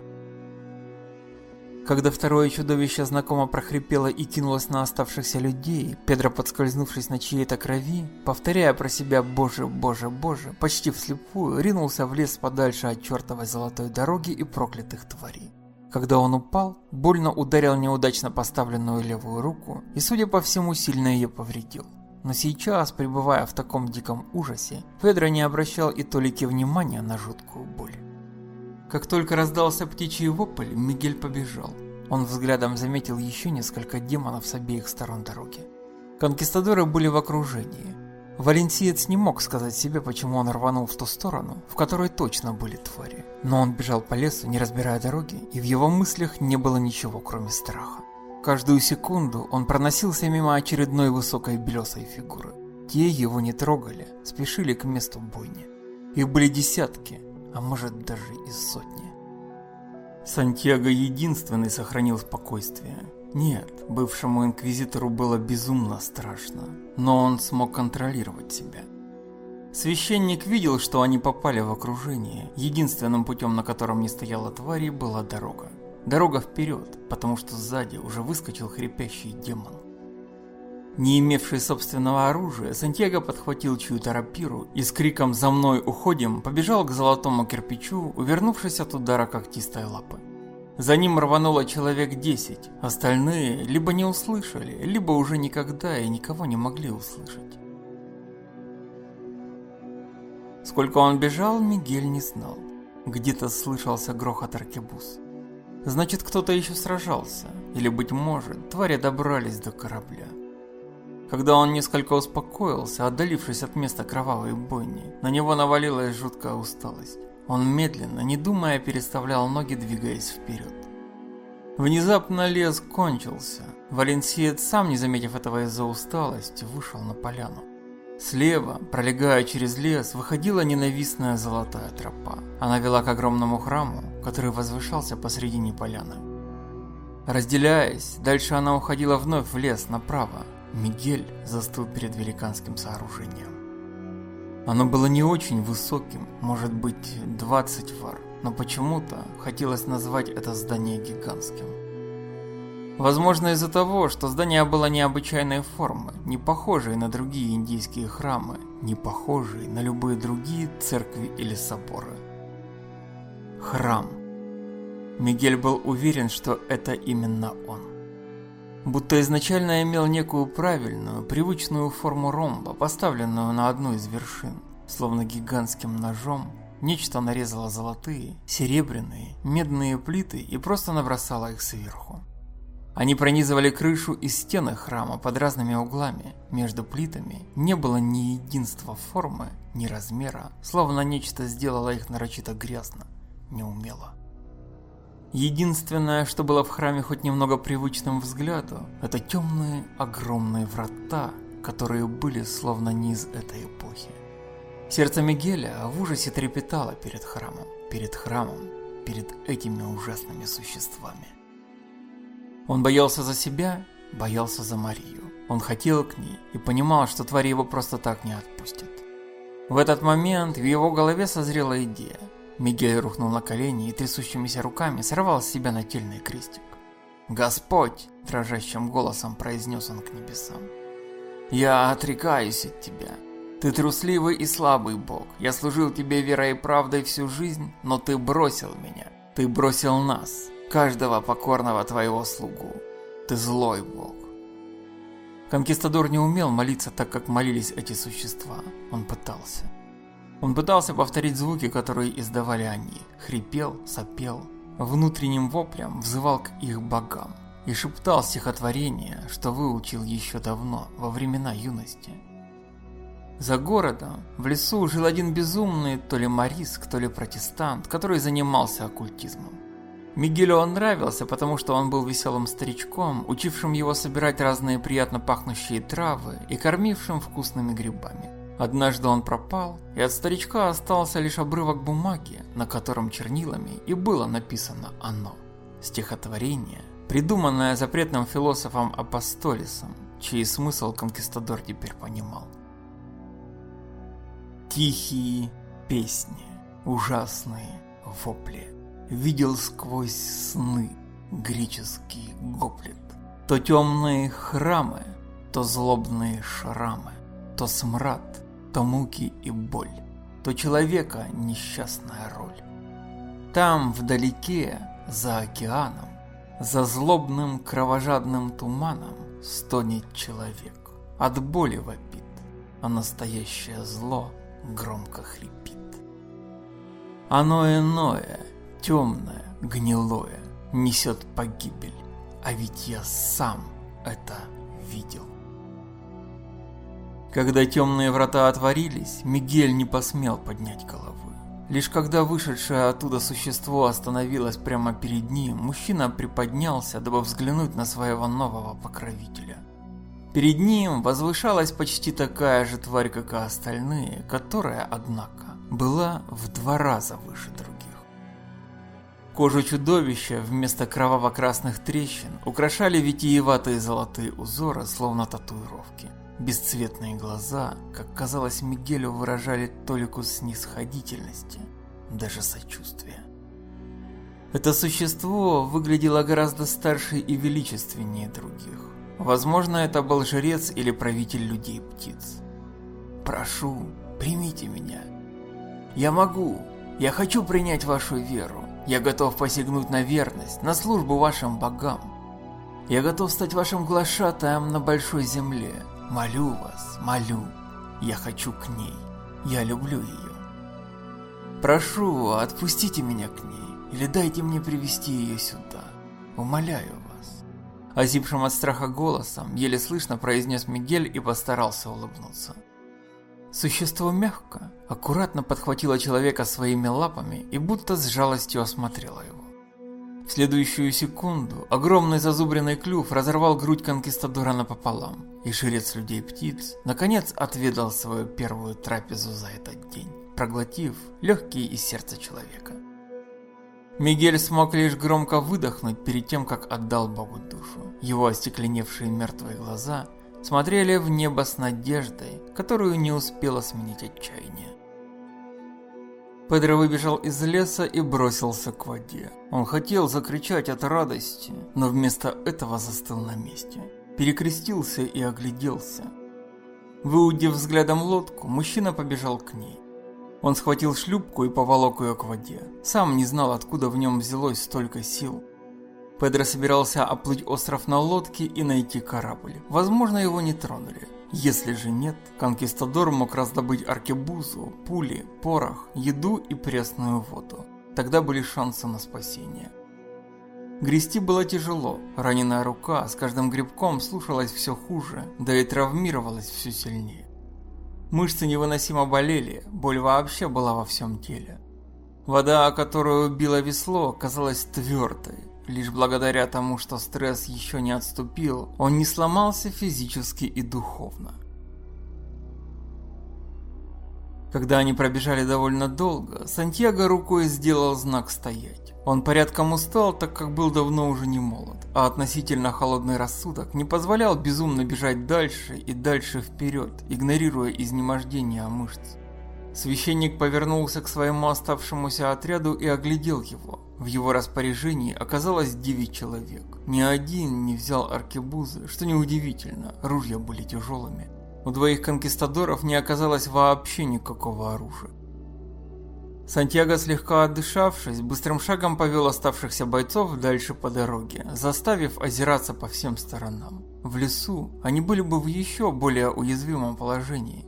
Когда второе чудовище знакомо прохрипело и кинулось на оставшихся людей, Педро, подскользнувшись на чьей-то крови, повторяя про себя «Боже, Боже, Боже», почти вслепую ринулся в лес подальше от чертовой золотой дороги и проклятых тварей. Когда он упал, больно ударил неудачно поставленную левую руку и, судя по всему, сильно ее повредил. Но сейчас, пребывая в таком диком ужасе, Педро не обращал и толики внимания на жуткую боль. Как только раздался птичий вопль, Мигель побежал. он взглядом заметил еще несколько демонов с обеих сторон дороги. Конкистадоры были в окружении. Валенсиец не мог сказать себе, почему он рванул в ту сторону, в которой точно были твари. Но он бежал по лесу, не разбирая дороги, и в его мыслях не было ничего, кроме страха. Каждую секунду он проносился мимо очередной высокой белесой фигуры. Те его не трогали, спешили к месту бойни. Их были десятки, а может даже и сотни. Сантьяго единственный сохранил спокойствие. Нет, бывшему инквизитору было безумно страшно, но он смог контролировать себя. Священник видел, что они попали в окружение. Единственным путем, на котором не стояла твари, была дорога. Дорога вперед, потому что сзади уже выскочил хрипящий демон. Не имевший собственного оружия, Сантьяго подхватил чью-то рапиру и с криком «За мной уходим!» побежал к золотому кирпичу, увернувшись от удара когтистой лапы. За ним рвануло человек десять, остальные либо не услышали, либо уже никогда и никого не могли услышать. Сколько он бежал, Мигель не знал. Где-то слышался грохот аркебуз. Значит, кто-то еще сражался, или, быть может, твари добрались до корабля. Когда он несколько успокоился, отдалившись от места кровавой бойни, на него навалилась жуткая усталость. Он медленно, не думая, переставлял ноги, двигаясь вперед. Внезапно лес кончился. Валенсиец, сам не заметив этого из-за усталости, вышел на поляну. Слева, пролегая через лес, выходила ненавистная золотая тропа. Она вела к огромному храму, который возвышался посредине поляны. Разделяясь, дальше она уходила вновь в лес направо, Мигель застыл перед великанским сооружением. Оно было не очень высоким, может быть 20 вар, но почему-то хотелось назвать это здание гигантским. Возможно из-за того, что здание было необычайной формы, не похожей на другие индийские храмы, не похожей на любые другие церкви или соборы. Храм. Мигель был уверен, что это именно он будто изначально имел некую правильную, привычную форму ромба, поставленную на одну из вершин, словно гигантским ножом. Нечто нарезало золотые, серебряные, медные плиты и просто набросало их сверху. Они пронизывали крышу и стены храма под разными углами. Между плитами не было ни единства формы, ни размера, словно нечто сделало их нарочито грязно, неумело. Единственное, что было в храме хоть немного привычным взгляду, это темные огромные врата, которые были словно не из этой эпохи. Сердце Мигеля в ужасе трепетало перед храмом, перед храмом, перед этими ужасными существами. Он боялся за себя, боялся за Марию. Он хотел к ней и понимал, что твари его просто так не отпустят. В этот момент в его голове созрела идея. Мигель рухнул на колени и трясущимися руками сорвал с себя нательный крестик. «Господь!» – дрожащим голосом произнес он к небесам. «Я отрекаюсь от тебя. Ты трусливый и слабый Бог. Я служил тебе верой и правдой всю жизнь, но ты бросил меня. Ты бросил нас, каждого покорного твоего слугу. Ты злой Бог». Конкистадор не умел молиться так, как молились эти существа. Он пытался. Он пытался повторить звуки, которые издавали они. Хрипел, сопел, внутренним воплем взывал к их богам и шептал стихотворение, что выучил еще давно, во времена юности. За городом, в лесу, жил один безумный, то ли мориск, то ли протестант, который занимался оккультизмом. Мигелю он нравился, потому что он был веселым старичком, учившим его собирать разные приятно пахнущие травы и кормившим вкусными грибами. Однажды он пропал, и от старичка остался лишь обрывок бумаги, на котором чернилами и было написано оно. Стихотворение, придуманное запретным философом Апостолисом, чей смысл конкистадор теперь понимал. Тихие песни, ужасные вопли, видел сквозь сны греческий гоплит. То темные храмы, то злобные шрамы, то смрад, то муки и боль, то человека несчастная роль. Там, вдалеке, за океаном, за злобным кровожадным туманом стонет человек, от боли вопит, а настоящее зло громко хрипит. Оно иное, темное, гнилое, несет погибель. А ведь я сам это видел. Когда темные врата отворились, Мигель не посмел поднять головы. Лишь когда вышедшее оттуда существо остановилось прямо перед ним, мужчина приподнялся, дабы взглянуть на своего нового покровителя. Перед ним возвышалась почти такая же тварь, как и остальные, которая, однако, была в два раза выше других. Кожу чудовища вместо кроваво-красных трещин украшали витиеватые золотые узоры, словно татуировки. Бесцветные глаза, как казалось Мигелю, выражали толику снисходительности, даже сочувствия. Это существо выглядело гораздо старше и величественнее других. Возможно, это был жрец или правитель людей-птиц. «Прошу, примите меня. Я могу, я хочу принять вашу веру. Я готов посягнуть на верность, на службу вашим богам. Я готов стать вашим глашатаем на большой земле. Молю вас, молю. Я хочу к ней. Я люблю ее. Прошу, отпустите меня к ней, или дайте мне привести ее сюда. Умоляю вас. Озипшим от страха голосом, еле слышно произнес Мигель и постарался улыбнуться. Существо мягко, аккуратно подхватило человека своими лапами и будто с жалостью осмотрело его. В следующую секунду огромный зазубренный клюв разорвал грудь конкистадора напополам, и жрец людей-птиц наконец отведал свою первую трапезу за этот день, проглотив легкие из сердца человека. Мигель смог лишь громко выдохнуть перед тем, как отдал Богу душу. Его остекленевшие мертвые глаза смотрели в небо с надеждой, которую не успела сменить отчаяние. Педро выбежал из леса и бросился к воде. Он хотел закричать от радости, но вместо этого застыл на месте. Перекрестился и огляделся. Выудив взглядом лодку, мужчина побежал к ней. Он схватил шлюпку и поволок ее к воде. Сам не знал, откуда в нем взялось столько сил. Педро собирался оплыть остров на лодке и найти корабль. Возможно, его не тронули. Если же нет, конкистадор мог раздобыть аркебузу, пули, порох, еду и пресную воду. Тогда были шансы на спасение. Грести было тяжело, раненая рука с каждым грибком слушалась все хуже, да и травмировалась все сильнее. Мышцы невыносимо болели, боль вообще была во всем теле. Вода, которую било весло, казалась твердой, Лишь благодаря тому, что стресс еще не отступил, он не сломался физически и духовно. Когда они пробежали довольно долго, Сантьяго рукой сделал знак стоять. Он порядком устал, так как был давно уже не молод, а относительно холодный рассудок не позволял безумно бежать дальше и дальше вперед, игнорируя изнемождение мышц. Священник повернулся к своему оставшемуся отряду и оглядел его. В его распоряжении оказалось девять человек. Ни один не взял аркебузы, что неудивительно, ружья были тяжелыми. У двоих конкистадоров не оказалось вообще никакого оружия. Сантьяго, слегка отдышавшись, быстрым шагом повел оставшихся бойцов дальше по дороге, заставив озираться по всем сторонам. В лесу они были бы в еще более уязвимом положении.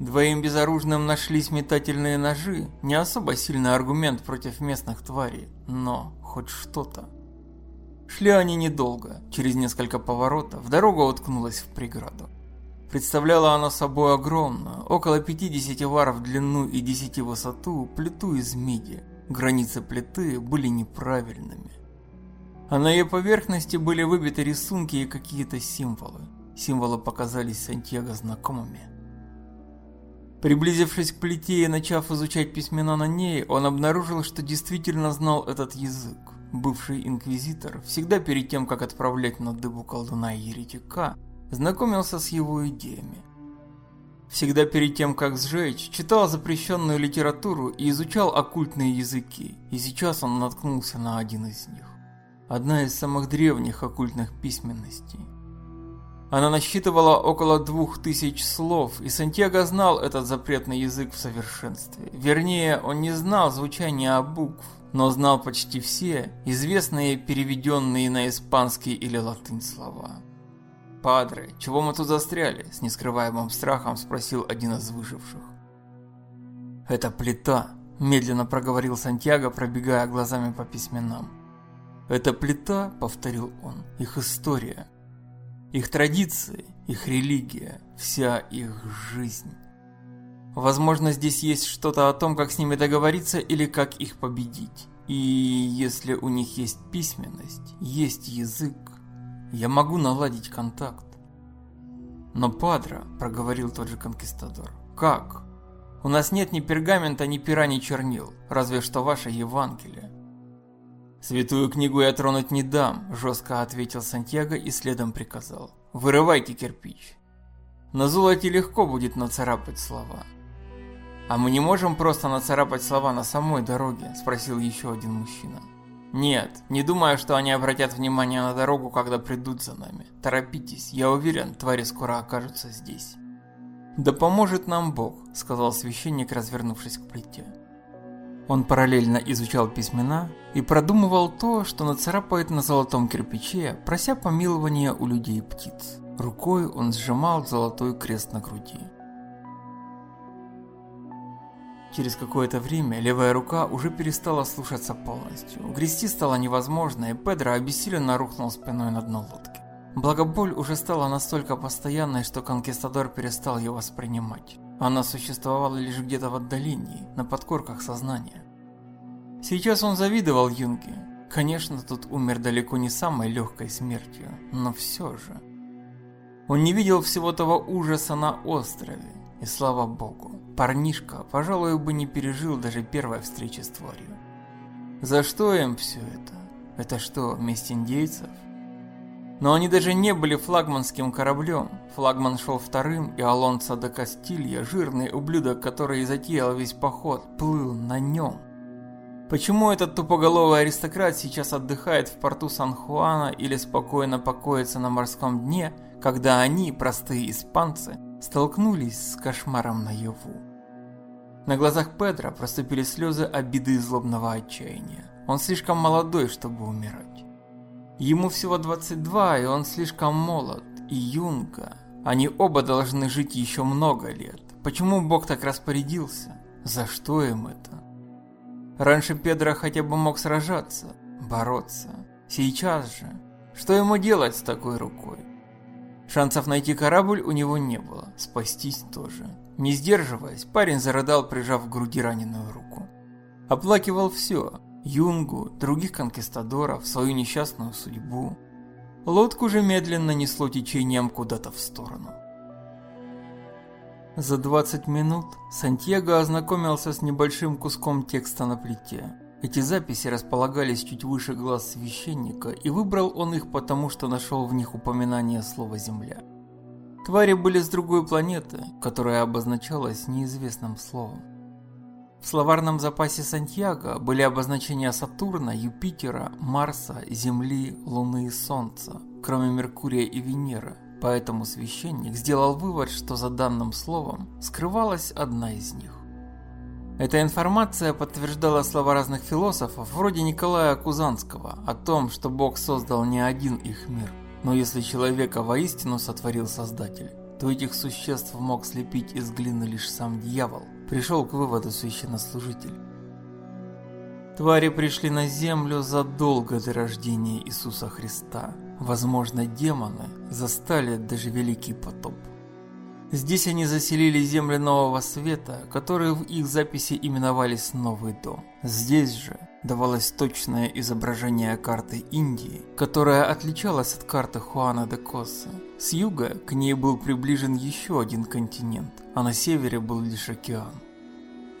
Двоим безоружным нашлись метательные ножи, не особо сильный аргумент против местных тварей, но хоть что-то. Шли они недолго, через несколько поворотов дорога уткнулась в преграду. Представляла она собой огромную, около 50 вар в длину и 10 в высоту, плиту из меди. Границы плиты были неправильными. А на ее поверхности были выбиты рисунки и какие-то символы. Символы показались Сантьяго знакомыми. Приблизившись к плите и начав изучать письмена на ней, он обнаружил, что действительно знал этот язык. Бывший инквизитор, всегда перед тем, как отправлять на дыбу колдуна и еретика, знакомился с его идеями. Всегда перед тем, как сжечь, читал запрещенную литературу и изучал оккультные языки, и сейчас он наткнулся на один из них. Одна из самых древних оккультных письменностей – она насчитывала около двух тысяч слов, и Сантьяго знал этот запретный язык в совершенстве. Вернее, он не знал звучания букв, но знал почти все известные переведенные на испанский или латынь слова. «Падре, чего мы тут застряли?» – с нескрываемым страхом спросил один из выживших. «Это плита», – медленно проговорил Сантьяго, пробегая глазами по письменам. «Это плита», — повторил он, — «их история, их традиции, их религия, вся их жизнь». Возможно, здесь есть что-то о том, как с ними договориться или как их победить. И если у них есть письменность, есть язык, я могу наладить контакт. Но Падра, проговорил тот же конкистадор, как? У нас нет ни пергамента, ни пера, ни чернил, разве что ваше Евангелие. Святую книгу я тронуть не дам, жестко ответил Сантьяго и следом приказал. Вырывайте кирпич. На золоте легко будет нацарапать слова. «А мы не можем просто нацарапать слова на самой дороге?» – спросил еще один мужчина. «Нет, не думаю, что они обратят внимание на дорогу, когда придут за нами. Торопитесь, я уверен, твари скоро окажутся здесь». «Да поможет нам Бог», – сказал священник, развернувшись к плите. Он параллельно изучал письмена и продумывал то, что нацарапает на золотом кирпиче, прося помилования у людей и птиц. Рукой он сжимал золотой крест на груди. Через какое-то время левая рука уже перестала слушаться полностью. Грести стало невозможно, и Педро обессиленно рухнул спиной на дно лодки. Благо боль уже стала настолько постоянной, что конкистадор перестал ее воспринимать. Она существовала лишь где-то в отдалении, на подкорках сознания. Сейчас он завидовал Юнге. Конечно, тут умер далеко не самой легкой смертью, но все же. Он не видел всего того ужаса на острове, и слава богу. Парнишка, пожалуй, бы не пережил даже первой встречи с тварью. За что им все это? Это что, месть индейцев? Но они даже не были флагманским кораблем. Флагман шел вторым, и Алонсо де Кастилья, жирный ублюдок, который затеял весь поход, плыл на нем. Почему этот тупоголовый аристократ сейчас отдыхает в порту Сан-Хуана или спокойно покоится на морском дне, когда они, простые испанцы, столкнулись с кошмаром наяву? На глазах Петра проступили слезы обиды и злобного отчаяния. Он слишком молодой, чтобы умирать. Ему всего 22, и он слишком молод. И Юнга. Они оба должны жить еще много лет. Почему Бог так распорядился? За что им это? Раньше Педро хотя бы мог сражаться, бороться. Сейчас же. Что ему делать с такой рукой? Шансов найти корабль у него не было, спастись тоже. Не сдерживаясь, парень зарыдал, прижав к груди раненую руку. Оплакивал все – Юнгу, других конкистадоров, свою несчастную судьбу. Лодку же медленно несло течением куда-то в сторону. За 20 минут Сантьяго ознакомился с небольшим куском текста на плите. Эти записи располагались чуть выше глаз священника, и выбрал он их потому, что нашел в них упоминание слова «земля». Твари были с другой планеты, которая обозначалась неизвестным словом. В словарном запасе Сантьяго были обозначения Сатурна, Юпитера, Марса, Земли, Луны и Солнца, кроме Меркурия и Венеры, поэтому священник сделал вывод, что за данным словом скрывалась одна из них. Эта информация подтверждала слова разных философов, вроде Николая Кузанского, о том, что Бог создал не один их мир, но если человека воистину сотворил Создатель, то этих существ мог слепить из глины лишь сам дьявол, пришел к выводу священнослужитель. Твари пришли на землю задолго до рождения Иисуса Христа. Возможно, демоны застали даже Великий потоп. Здесь они заселили земли Нового Света, которые в их записи именовались Новый Дом. Здесь же давалось точное изображение карты Индии, которая отличалась от карты Хуана де Коса. С юга к ней был приближен еще один континент, а на севере был лишь океан.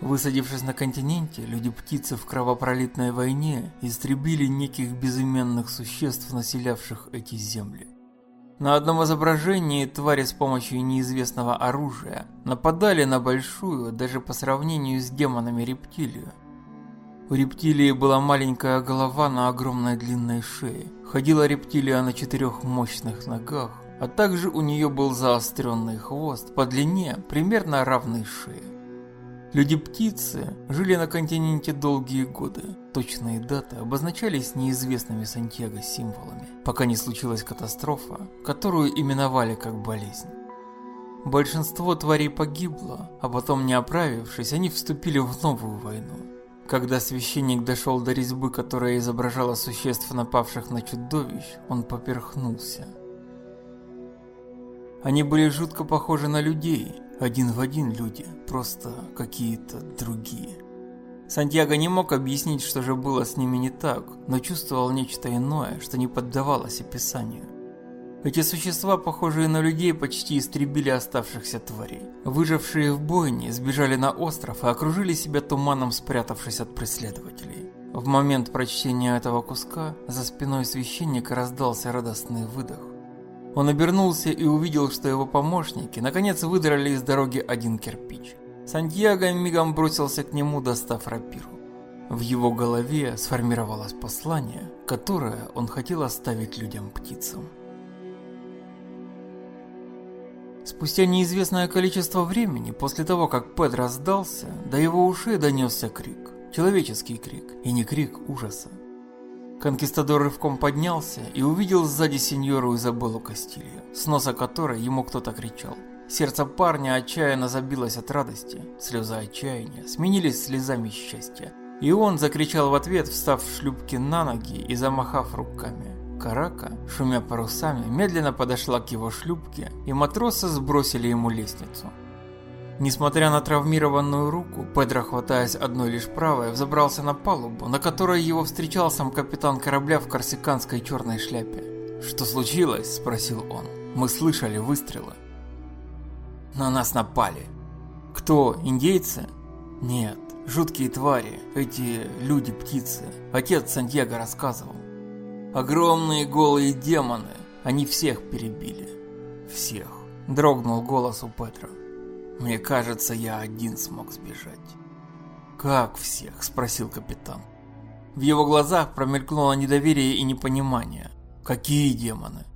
Высадившись на континенте, люди-птицы в кровопролитной войне истребили неких безыменных существ, населявших эти земли. На одном изображении твари с помощью неизвестного оружия нападали на большую, даже по сравнению с демонами рептилию. У рептилии была маленькая голова на огромной длинной шее. Ходила рептилия на четырех мощных ногах, а также у нее был заостренный хвост по длине, примерно равный шее. Люди-птицы жили на континенте долгие годы. Точные даты обозначались неизвестными Сантьяго символами, пока не случилась катастрофа, которую именовали как болезнь. Большинство тварей погибло, а потом не оправившись, они вступили в новую войну. Когда священник дошел до резьбы, которая изображала существ, напавших на чудовищ, он поперхнулся. Они были жутко похожи на людей, один в один люди, просто какие-то другие. Сантьяго не мог объяснить, что же было с ними не так, но чувствовал нечто иное, что не поддавалось описанию. Эти существа, похожие на людей, почти истребили оставшихся тварей. Выжившие в бойне сбежали на остров и окружили себя туманом, спрятавшись от преследователей. В момент прочтения этого куска за спиной священника раздался радостный выдох. Он обернулся и увидел, что его помощники наконец выдрали из дороги один кирпич. Сантьяго мигом бросился к нему, достав рапиру. В его голове сформировалось послание, которое он хотел оставить людям-птицам. Спустя неизвестное количество времени, после того, как Педро сдался, до его ушей донесся крик. Человеческий крик, и не крик ужаса. Конкистадор рывком поднялся и увидел сзади сеньору Изабеллу Кастилью, с носа которой ему кто-то кричал. Сердце парня отчаянно забилось от радости, слезы отчаяния сменились слезами счастья. И он закричал в ответ, встав в шлюпке на ноги и замахав руками. Карака, шумя парусами, медленно подошла к его шлюпке, и матросы сбросили ему лестницу. Несмотря на травмированную руку, Педро, хватаясь одной лишь правой, взобрался на палубу, на которой его встречал сам капитан корабля в корсиканской черной шляпе. «Что случилось?» – спросил он. «Мы слышали выстрелы». «На нас напали». «Кто? Индейцы?» «Нет, жуткие твари, эти люди-птицы. Отец Сантьяго рассказывал». Огромные голые демоны. Они всех перебили. Всех. Дрогнул голос у Петра. Мне кажется, я один смог сбежать. Как всех? Спросил капитан. В его глазах промелькнуло недоверие и непонимание. Какие демоны?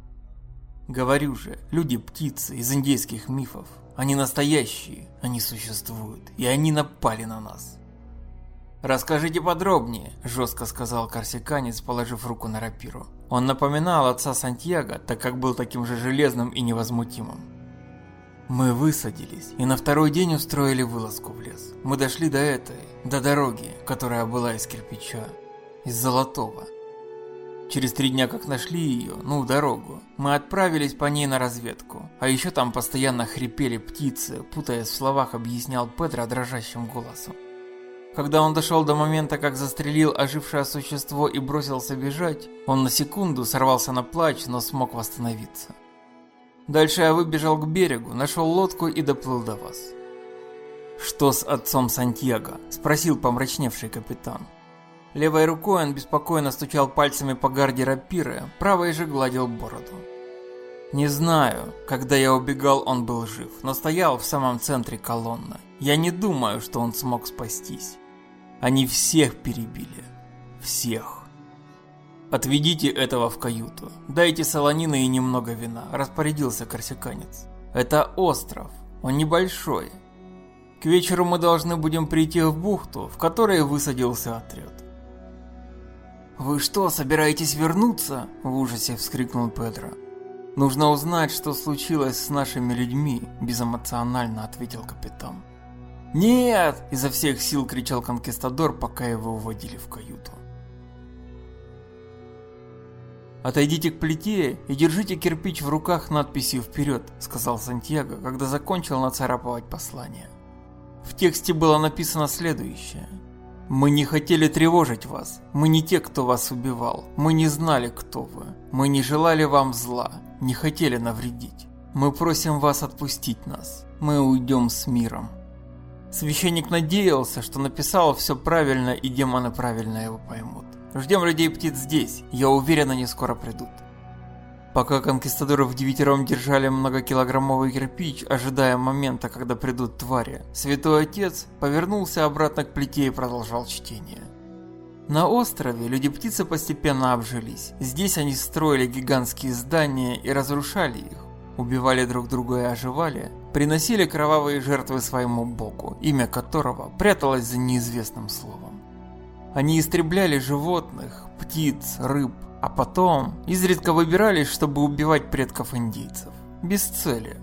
Говорю же, люди-птицы из индейских мифов. Они настоящие, они существуют, и они напали на нас. «Расскажите подробнее», – жестко сказал корсиканец, положив руку на рапиру. Он напоминал отца Сантьяго, так как был таким же железным и невозмутимым. Мы высадились и на второй день устроили вылазку в лес. Мы дошли до этой, до дороги, которая была из кирпича, из золотого. Через три дня как нашли ее, ну дорогу, мы отправились по ней на разведку. А еще там постоянно хрипели птицы, путаясь в словах, объяснял Петро дрожащим голосом. Когда он дошел до момента, как застрелил ожившее существо и бросился бежать, он на секунду сорвался на плач, но смог восстановиться. Дальше я выбежал к берегу, нашел лодку и доплыл до вас. «Что с отцом Сантьяго?» – спросил помрачневший капитан. Левой рукой он беспокойно стучал пальцами по гарде рапиры, правой же гладил бороду. Не знаю, когда я убегал, он был жив, но стоял в самом центре колонны. Я не думаю, что он смог спастись. Они всех перебили. Всех. Отведите этого в каюту. Дайте солонины и немного вина, распорядился корсиканец. Это остров. Он небольшой. К вечеру мы должны будем прийти в бухту, в которой высадился отряд. «Вы что, собираетесь вернуться?» – в ужасе вскрикнул Педро. «Нужно узнать, что случилось с нашими людьми», – безэмоционально ответил капитан. «Нет!» – изо всех сил кричал конкистадор, пока его уводили в каюту. «Отойдите к плите и держите кирпич в руках надписью «Вперед», – сказал Сантьяго, когда закончил нацарапывать послание. В тексте было написано следующее. «Мы не хотели тревожить вас. Мы не те, кто вас убивал. Мы не знали, кто вы. Мы не желали вам зла. Не хотели навредить. Мы просим вас отпустить нас. Мы уйдем с миром». Священник надеялся, что написал все правильно и демоны правильно его поймут. Ждем людей птиц здесь, я уверен, они скоро придут. Пока конкистадоры девятером держали многокилограммовый кирпич, ожидая момента, когда придут твари, Святой Отец повернулся обратно к плите и продолжал чтение. На острове люди-птицы постепенно обжились. Здесь они строили гигантские здания и разрушали их убивали друг друга и оживали, приносили кровавые жертвы своему богу, имя которого пряталось за неизвестным словом. Они истребляли животных, птиц, рыб, а потом изредка выбирались, чтобы убивать предков индейцев. Без цели.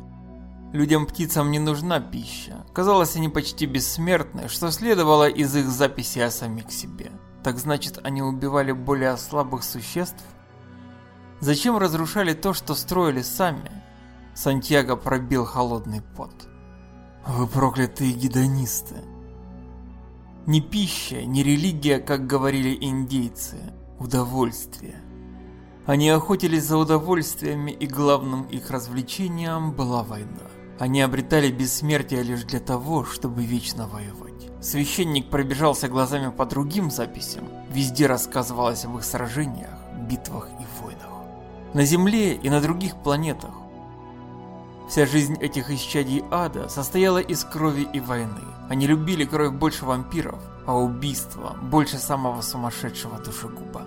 Людям-птицам не нужна пища. Казалось, они почти бессмертны, что следовало из их записей о самих себе. Так значит, они убивали более слабых существ? Зачем разрушали то, что строили сами? Сантьяго пробил холодный пот. Вы проклятые гедонисты. Ни пища, ни религия, как говорили индейцы, удовольствие. Они охотились за удовольствиями, и главным их развлечением была война. Они обретали бессмертие лишь для того, чтобы вечно воевать. Священник пробежался глазами по другим записям. Везде рассказывалось об их сражениях, битвах и войнах. На Земле и на других планетах. Вся жизнь этих исчадий ада состояла из крови и войны. Они любили кровь больше вампиров, а убийство больше самого сумасшедшего душегуба.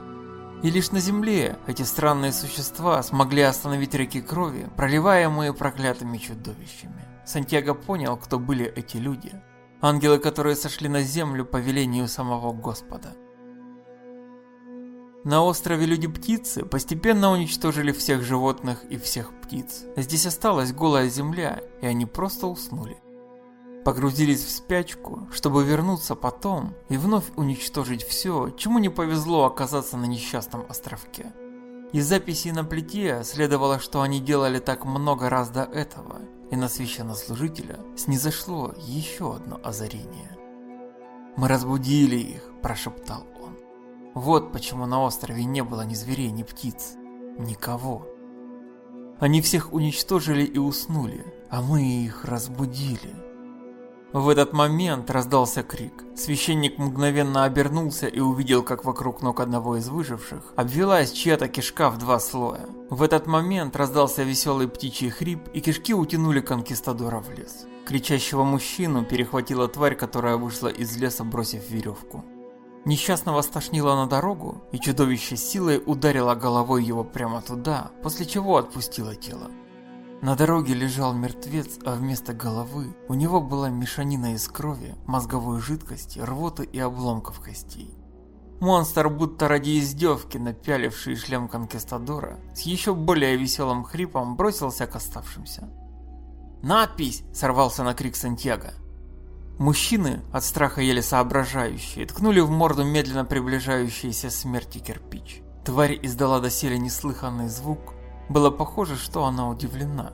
И лишь на Земле эти странные существа смогли остановить реки крови, проливаемые проклятыми чудовищами. Сантьяго понял, кто были эти люди. Ангелы, которые сошли на Землю по велению самого Господа. На острове Люди-Птицы постепенно уничтожили всех животных и всех птиц. Здесь осталась голая земля, и они просто уснули погрузились в спячку, чтобы вернуться потом и вновь уничтожить все, чему не повезло оказаться на несчастном островке. Из записей на плите следовало, что они делали так много раз до этого, и на священнослужителя снизошло еще одно озарение. «Мы разбудили их», – прошептал он. «Вот почему на острове не было ни зверей, ни птиц. Никого. Они всех уничтожили и уснули, а мы их разбудили». В этот момент раздался крик. Священник мгновенно обернулся и увидел, как вокруг ног одного из выживших обвелась чья-то кишка в два слоя. В этот момент раздался веселый птичий хрип, и кишки утянули конкистадора в лес. Кричащего мужчину перехватила тварь, которая вышла из леса, бросив веревку. Несчастного стошнило на дорогу, и чудовище силой ударило головой его прямо туда, после чего отпустило тело. На дороге лежал мертвец, а вместо головы у него была мешанина из крови, мозговой жидкости, рвоты и обломков костей. Монстр, будто ради издевки, напяливший шлем конкистадора, с еще более веселым хрипом бросился к оставшимся. «Надпись!» – сорвался на крик Сантьяго. Мужчины, от страха еле соображающие, ткнули в морду медленно приближающейся смерти кирпич. Тварь издала доселе неслыханный звук, было похоже, что она удивлена.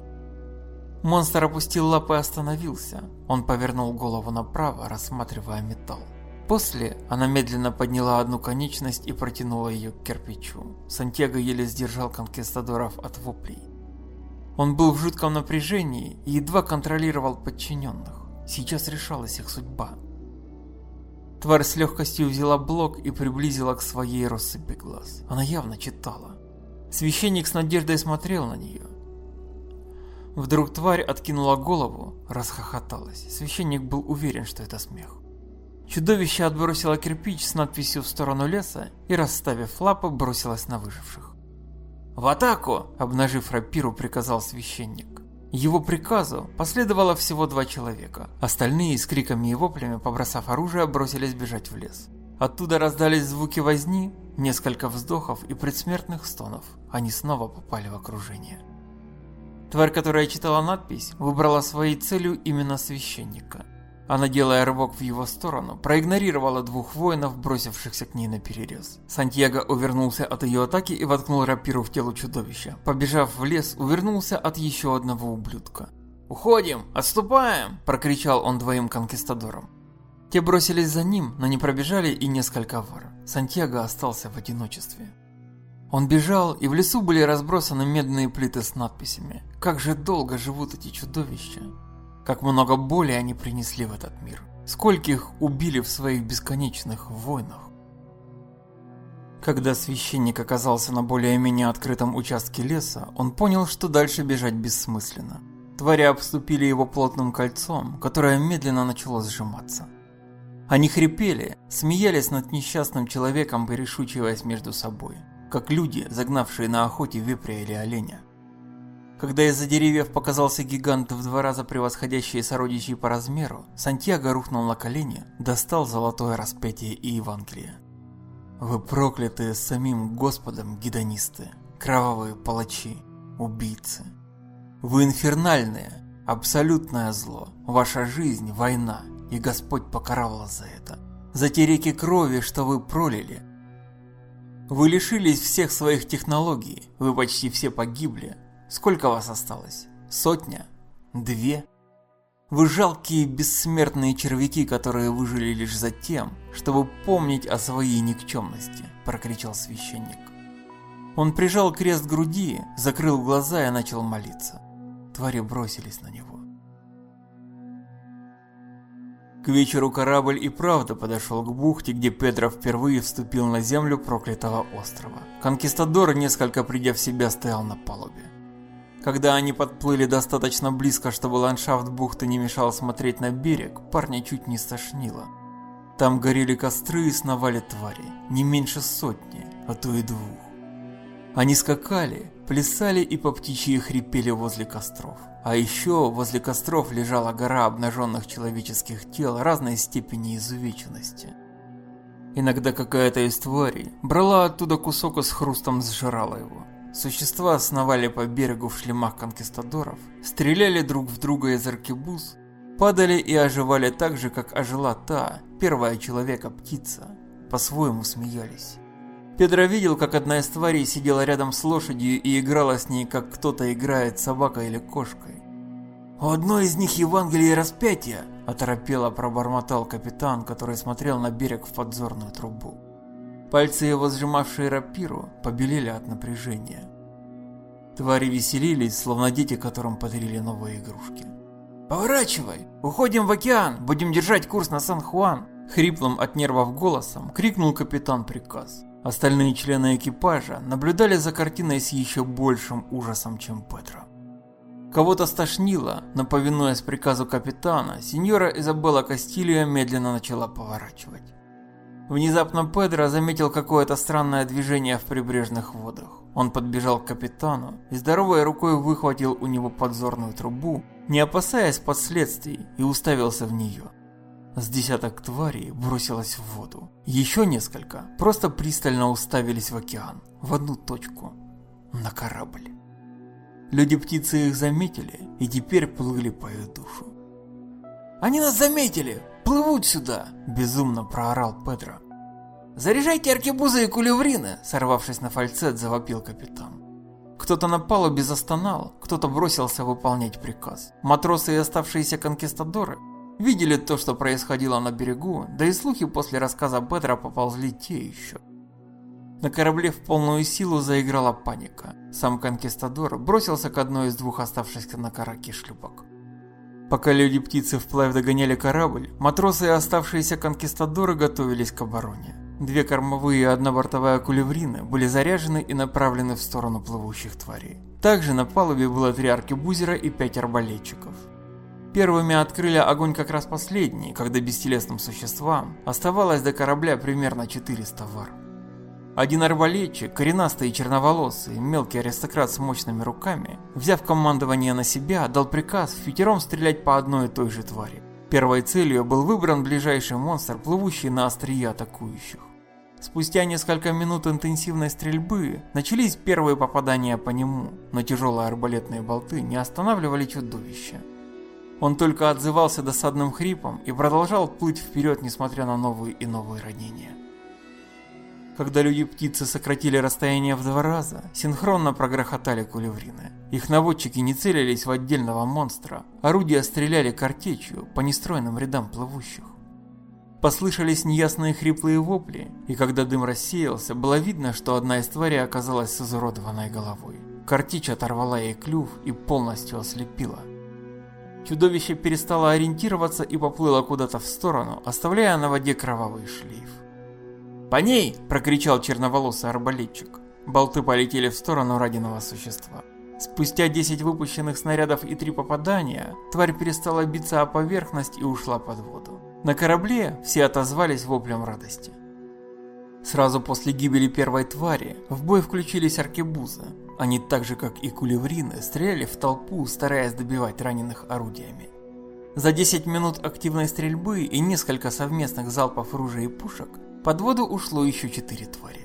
Монстр опустил лапы и остановился. Он повернул голову направо, рассматривая металл. После она медленно подняла одну конечность и протянула ее к кирпичу. Сантьяго еле сдержал конкистадоров от воплей. Он был в жутком напряжении и едва контролировал подчиненных. Сейчас решалась их судьба. Тварь с легкостью взяла блок и приблизила к своей россыпи глаз. Она явно читала. Священник с надеждой смотрел на нее. Вдруг тварь откинула голову, расхохоталась. Священник был уверен, что это смех. Чудовище отбросило кирпич с надписью в сторону леса и, расставив лапы, бросилось на выживших. «В атаку!» – обнажив рапиру, приказал священник. Его приказу последовало всего два человека. Остальные с криками и воплями, побросав оружие, бросились бежать в лес. Оттуда раздались звуки возни, несколько вздохов и предсмертных стонов. Они снова попали в окружение. Тварь, которая читала надпись, выбрала своей целью именно священника. Она, делая рывок в его сторону, проигнорировала двух воинов, бросившихся к ней на перерез. Сантьяго увернулся от ее атаки и воткнул рапиру в тело чудовища. Побежав в лес, увернулся от еще одного ублюдка. «Уходим! Отступаем!» – прокричал он двоим конкистадорам. Те бросились за ним, но не пробежали и несколько вар. Сантьяго остался в одиночестве. Он бежал, и в лесу были разбросаны медные плиты с надписями. Как же долго живут эти чудовища. Как много боли они принесли в этот мир. Скольких убили в своих бесконечных войнах. Когда священник оказался на более-менее открытом участке леса, он понял, что дальше бежать бессмысленно. Твари обступили его плотным кольцом, которое медленно начало сжиматься. Они хрипели, смеялись над несчастным человеком, перешучиваясь между собой, как люди, загнавшие на охоте вепря или оленя. Когда из-за деревьев показался гигант в два раза превосходящий сородичей по размеру, Сантьяго рухнул на колени, достал золотое распятие и Евангелие. Вы проклятые самим Господом гедонисты, кровавые палачи, убийцы. Вы инфернальные, Абсолютное зло. Ваша жизнь – война, и Господь покарал вас за это. За те реки крови, что вы пролили. Вы лишились всех своих технологий, вы почти все погибли. Сколько вас осталось? Сотня? Две? Вы жалкие бессмертные червяки, которые выжили лишь за тем, чтобы помнить о своей никчемности, прокричал священник. Он прижал крест к груди, закрыл глаза и начал молиться. Твари бросились на него. К вечеру корабль и правда подошел к бухте, где Педро впервые вступил на землю проклятого острова. Конкистадор, несколько придя в себя, стоял на палубе. Когда они подплыли достаточно близко, чтобы ландшафт бухты не мешал смотреть на берег, парня чуть не стошнило. Там горели костры и сновали твари, не меньше сотни, а то и двух. Они скакали, плясали и по птичьи хрипели возле костров. А еще возле костров лежала гора обнаженных человеческих тел разной степени изувеченности. Иногда какая-то из тварей брала оттуда кусок и с хрустом сжирала его. Существа сновали по берегу в шлемах конкистадоров, стреляли друг в друга из аркебуз, падали и оживали так же, как ожила та, первая человека-птица. По-своему смеялись. Педро видел, как одна из тварей сидела рядом с лошадью и играла с ней, как кто-то играет с собакой или кошкой. «У одной из них Евангелие распятия!» – оторопело пробормотал капитан, который смотрел на берег в подзорную трубу. Пальцы его, сжимавшие рапиру, побелели от напряжения. Твари веселились, словно дети, которым подарили новые игрушки. «Поворачивай! Уходим в океан! Будем держать курс на Сан-Хуан!» Хриплым от нервов голосом крикнул капитан приказ. Остальные члены экипажа наблюдали за картиной с еще большим ужасом, чем Петро. Кого-то стошнило, но повинуясь приказу капитана, сеньора Изабелла Кастилья медленно начала поворачивать. Внезапно Педро заметил какое-то странное движение в прибрежных водах. Он подбежал к капитану и здоровой рукой выхватил у него подзорную трубу, не опасаясь последствий, и уставился в нее. С десяток тварей бросилось в воду. Еще несколько просто пристально уставились в океан, в одну точку, на корабль. Люди-птицы их заметили и теперь плыли по их душу. «Они нас заметили! плывут сюда!» – безумно проорал Педро. «Заряжайте аркебузы и кулеврины!» – сорвавшись на фальцет, завопил капитан. Кто-то на палубе застонал, кто-то бросился выполнять приказ. Матросы и оставшиеся конкистадоры видели то, что происходило на берегу, да и слухи после рассказа Педро поползли те еще. На корабле в полную силу заиграла паника. Сам конкистадор бросился к одной из двух оставшихся на караке шлюпок. Пока люди-птицы вплавь догоняли корабль, матросы и оставшиеся конкистадоры готовились к обороне. Две кормовые и одна бортовая кулеврины были заряжены и направлены в сторону плывущих тварей. Также на палубе было три аркебузера и пять арбалетчиков. Первыми открыли огонь как раз последние, когда бестелесным существам оставалось до корабля примерно 400 вар. Один арбалетчик, коренастый и черноволосый, мелкий аристократ с мощными руками, взяв командование на себя, дал приказ пятером стрелять по одной и той же твари. Первой целью был выбран ближайший монстр, плывущий на острие атакующих. Спустя несколько минут интенсивной стрельбы начались первые попадания по нему, но тяжелые арбалетные болты не останавливали чудовище. Он только отзывался досадным хрипом и продолжал плыть вперед, несмотря на новые и новые ранения. Когда люди-птицы сократили расстояние в два раза, синхронно прогрохотали кулеврины. Их наводчики не целились в отдельного монстра, орудия стреляли картечью по нестройным рядам плывущих. Послышались неясные хриплые вопли, и когда дым рассеялся, было видно, что одна из тварей оказалась с изуродованной головой. Картечь оторвала ей клюв и полностью ослепила. Чудовище перестало ориентироваться и поплыло куда-то в сторону, оставляя на воде кровавый шлейф. «По ней!» – прокричал черноволосый арбалетчик. Болты полетели в сторону радиного существа. Спустя 10 выпущенных снарядов и 3 попадания, тварь перестала биться о поверхность и ушла под воду. На корабле все отозвались воплем радости. Сразу после гибели первой твари в бой включились аркебузы. Они так же, как и кулеврины, стреляли в толпу, стараясь добивать раненых орудиями. За 10 минут активной стрельбы и несколько совместных залпов ружей и пушек под воду ушло еще четыре твари.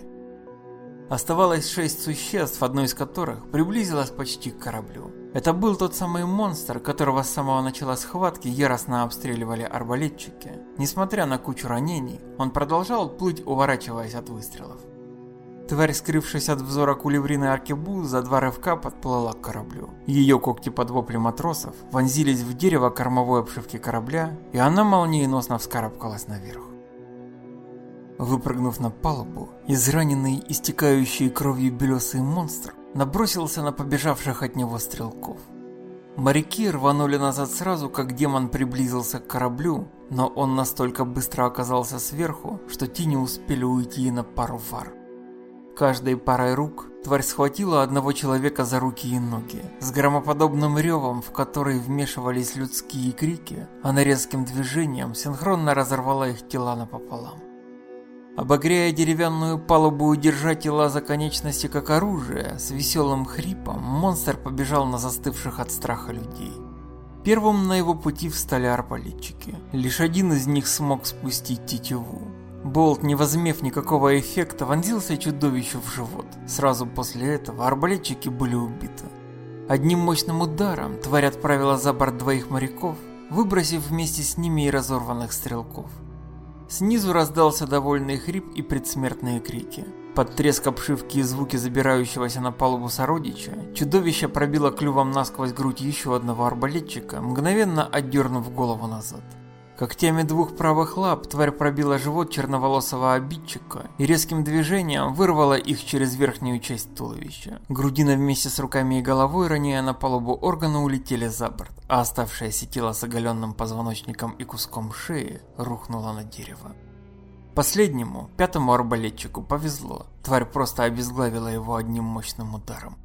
Оставалось шесть существ, одно из которых приблизилось почти к кораблю. Это был тот самый монстр, которого с самого начала схватки яростно обстреливали арбалетчики. Несмотря на кучу ранений, он продолжал плыть, уворачиваясь от выстрелов. Тварь, скрывшись от взора кулеврины аркебу, за два рывка подплыла к кораблю. Ее когти под вопли матросов вонзились в дерево кормовой обшивки корабля, и она молниеносно вскарабкалась наверх. Выпрыгнув на палубу, израненный, истекающий кровью белесый монстр набросился на побежавших от него стрелков. Моряки рванули назад сразу, как демон приблизился к кораблю, но он настолько быстро оказался сверху, что те не успели уйти на пару фар. Каждой парой рук тварь схватила одного человека за руки и ноги. С громоподобным ревом, в который вмешивались людские крики, она резким движением синхронно разорвала их тела напополам. Обогряя деревянную палубу и держа тела за конечности как оружие, с веселым хрипом монстр побежал на застывших от страха людей. Первым на его пути встали арбалетчики. Лишь один из них смог спустить тетиву. Болт, не возмев никакого эффекта, вонзился чудовищу в живот. Сразу после этого арбалетчики были убиты. Одним мощным ударом тварь отправила за борт двоих моряков, выбросив вместе с ними и разорванных стрелков. Снизу раздался довольный хрип и предсмертные крики. Под треск обшивки и звуки забирающегося на палубу сородича, чудовище пробило клювом насквозь грудь еще одного арбалетчика, мгновенно отдернув голову назад. Когтями двух правых лап тварь пробила живот черноволосого обидчика и резким движением вырвала их через верхнюю часть туловища. Грудина вместе с руками и головой, роняя на палубу органа, улетели за борт, а оставшееся тело с оголенным позвоночником и куском шеи рухнуло на дерево. Последнему, пятому арбалетчику, повезло. Тварь просто обезглавила его одним мощным ударом.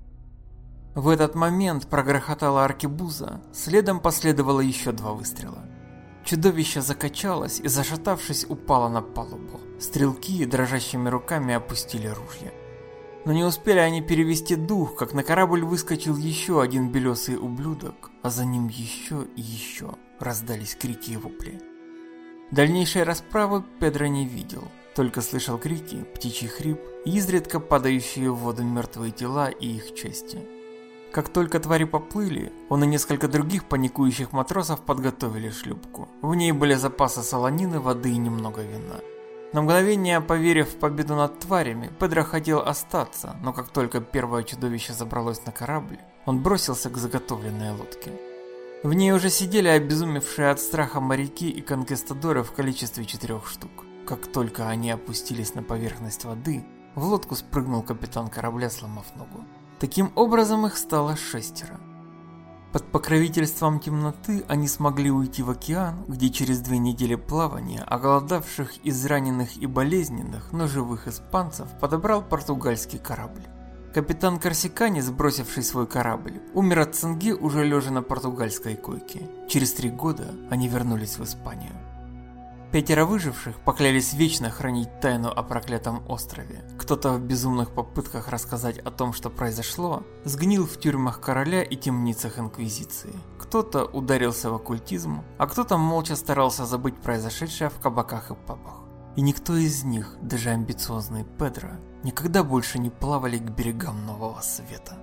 В этот момент прогрохотала аркебуза, следом последовало еще два выстрела. Чудовище закачалось и, зашатавшись, упало на палубу. Стрелки дрожащими руками опустили ружья. Но не успели они перевести дух, как на корабль выскочил еще один белесый ублюдок, а за ним еще и еще раздались крики и вопли. Дальнейшей расправы Педро не видел, только слышал крики, птичий хрип и изредка падающие в воду мертвые тела и их части. Как только твари поплыли, он и несколько других паникующих матросов подготовили шлюпку. В ней были запасы солонины, воды и немного вина. На мгновение, поверив в победу над тварями, Педро хотел остаться, но как только первое чудовище забралось на корабль, он бросился к заготовленной лодке. В ней уже сидели обезумевшие от страха моряки и конкистадоры в количестве четырех штук. Как только они опустились на поверхность воды, в лодку спрыгнул капитан корабля, сломав ногу. Таким образом их стало шестеро. Под покровительством темноты они смогли уйти в океан, где через две недели плавания оголодавших, израненных и болезненных, но живых испанцев подобрал португальский корабль. Капитан Корсикани, сбросивший свой корабль, умер от цинги уже лежа на португальской койке. Через три года они вернулись в Испанию. Пятеро выживших поклялись вечно хранить тайну о проклятом острове. Кто-то в безумных попытках рассказать о том, что произошло, сгнил в тюрьмах короля и темницах Инквизиции. Кто-то ударился в оккультизм, а кто-то молча старался забыть произошедшее в кабаках и пабах. И никто из них, даже амбициозный Педро, никогда больше не плавали к берегам Нового Света.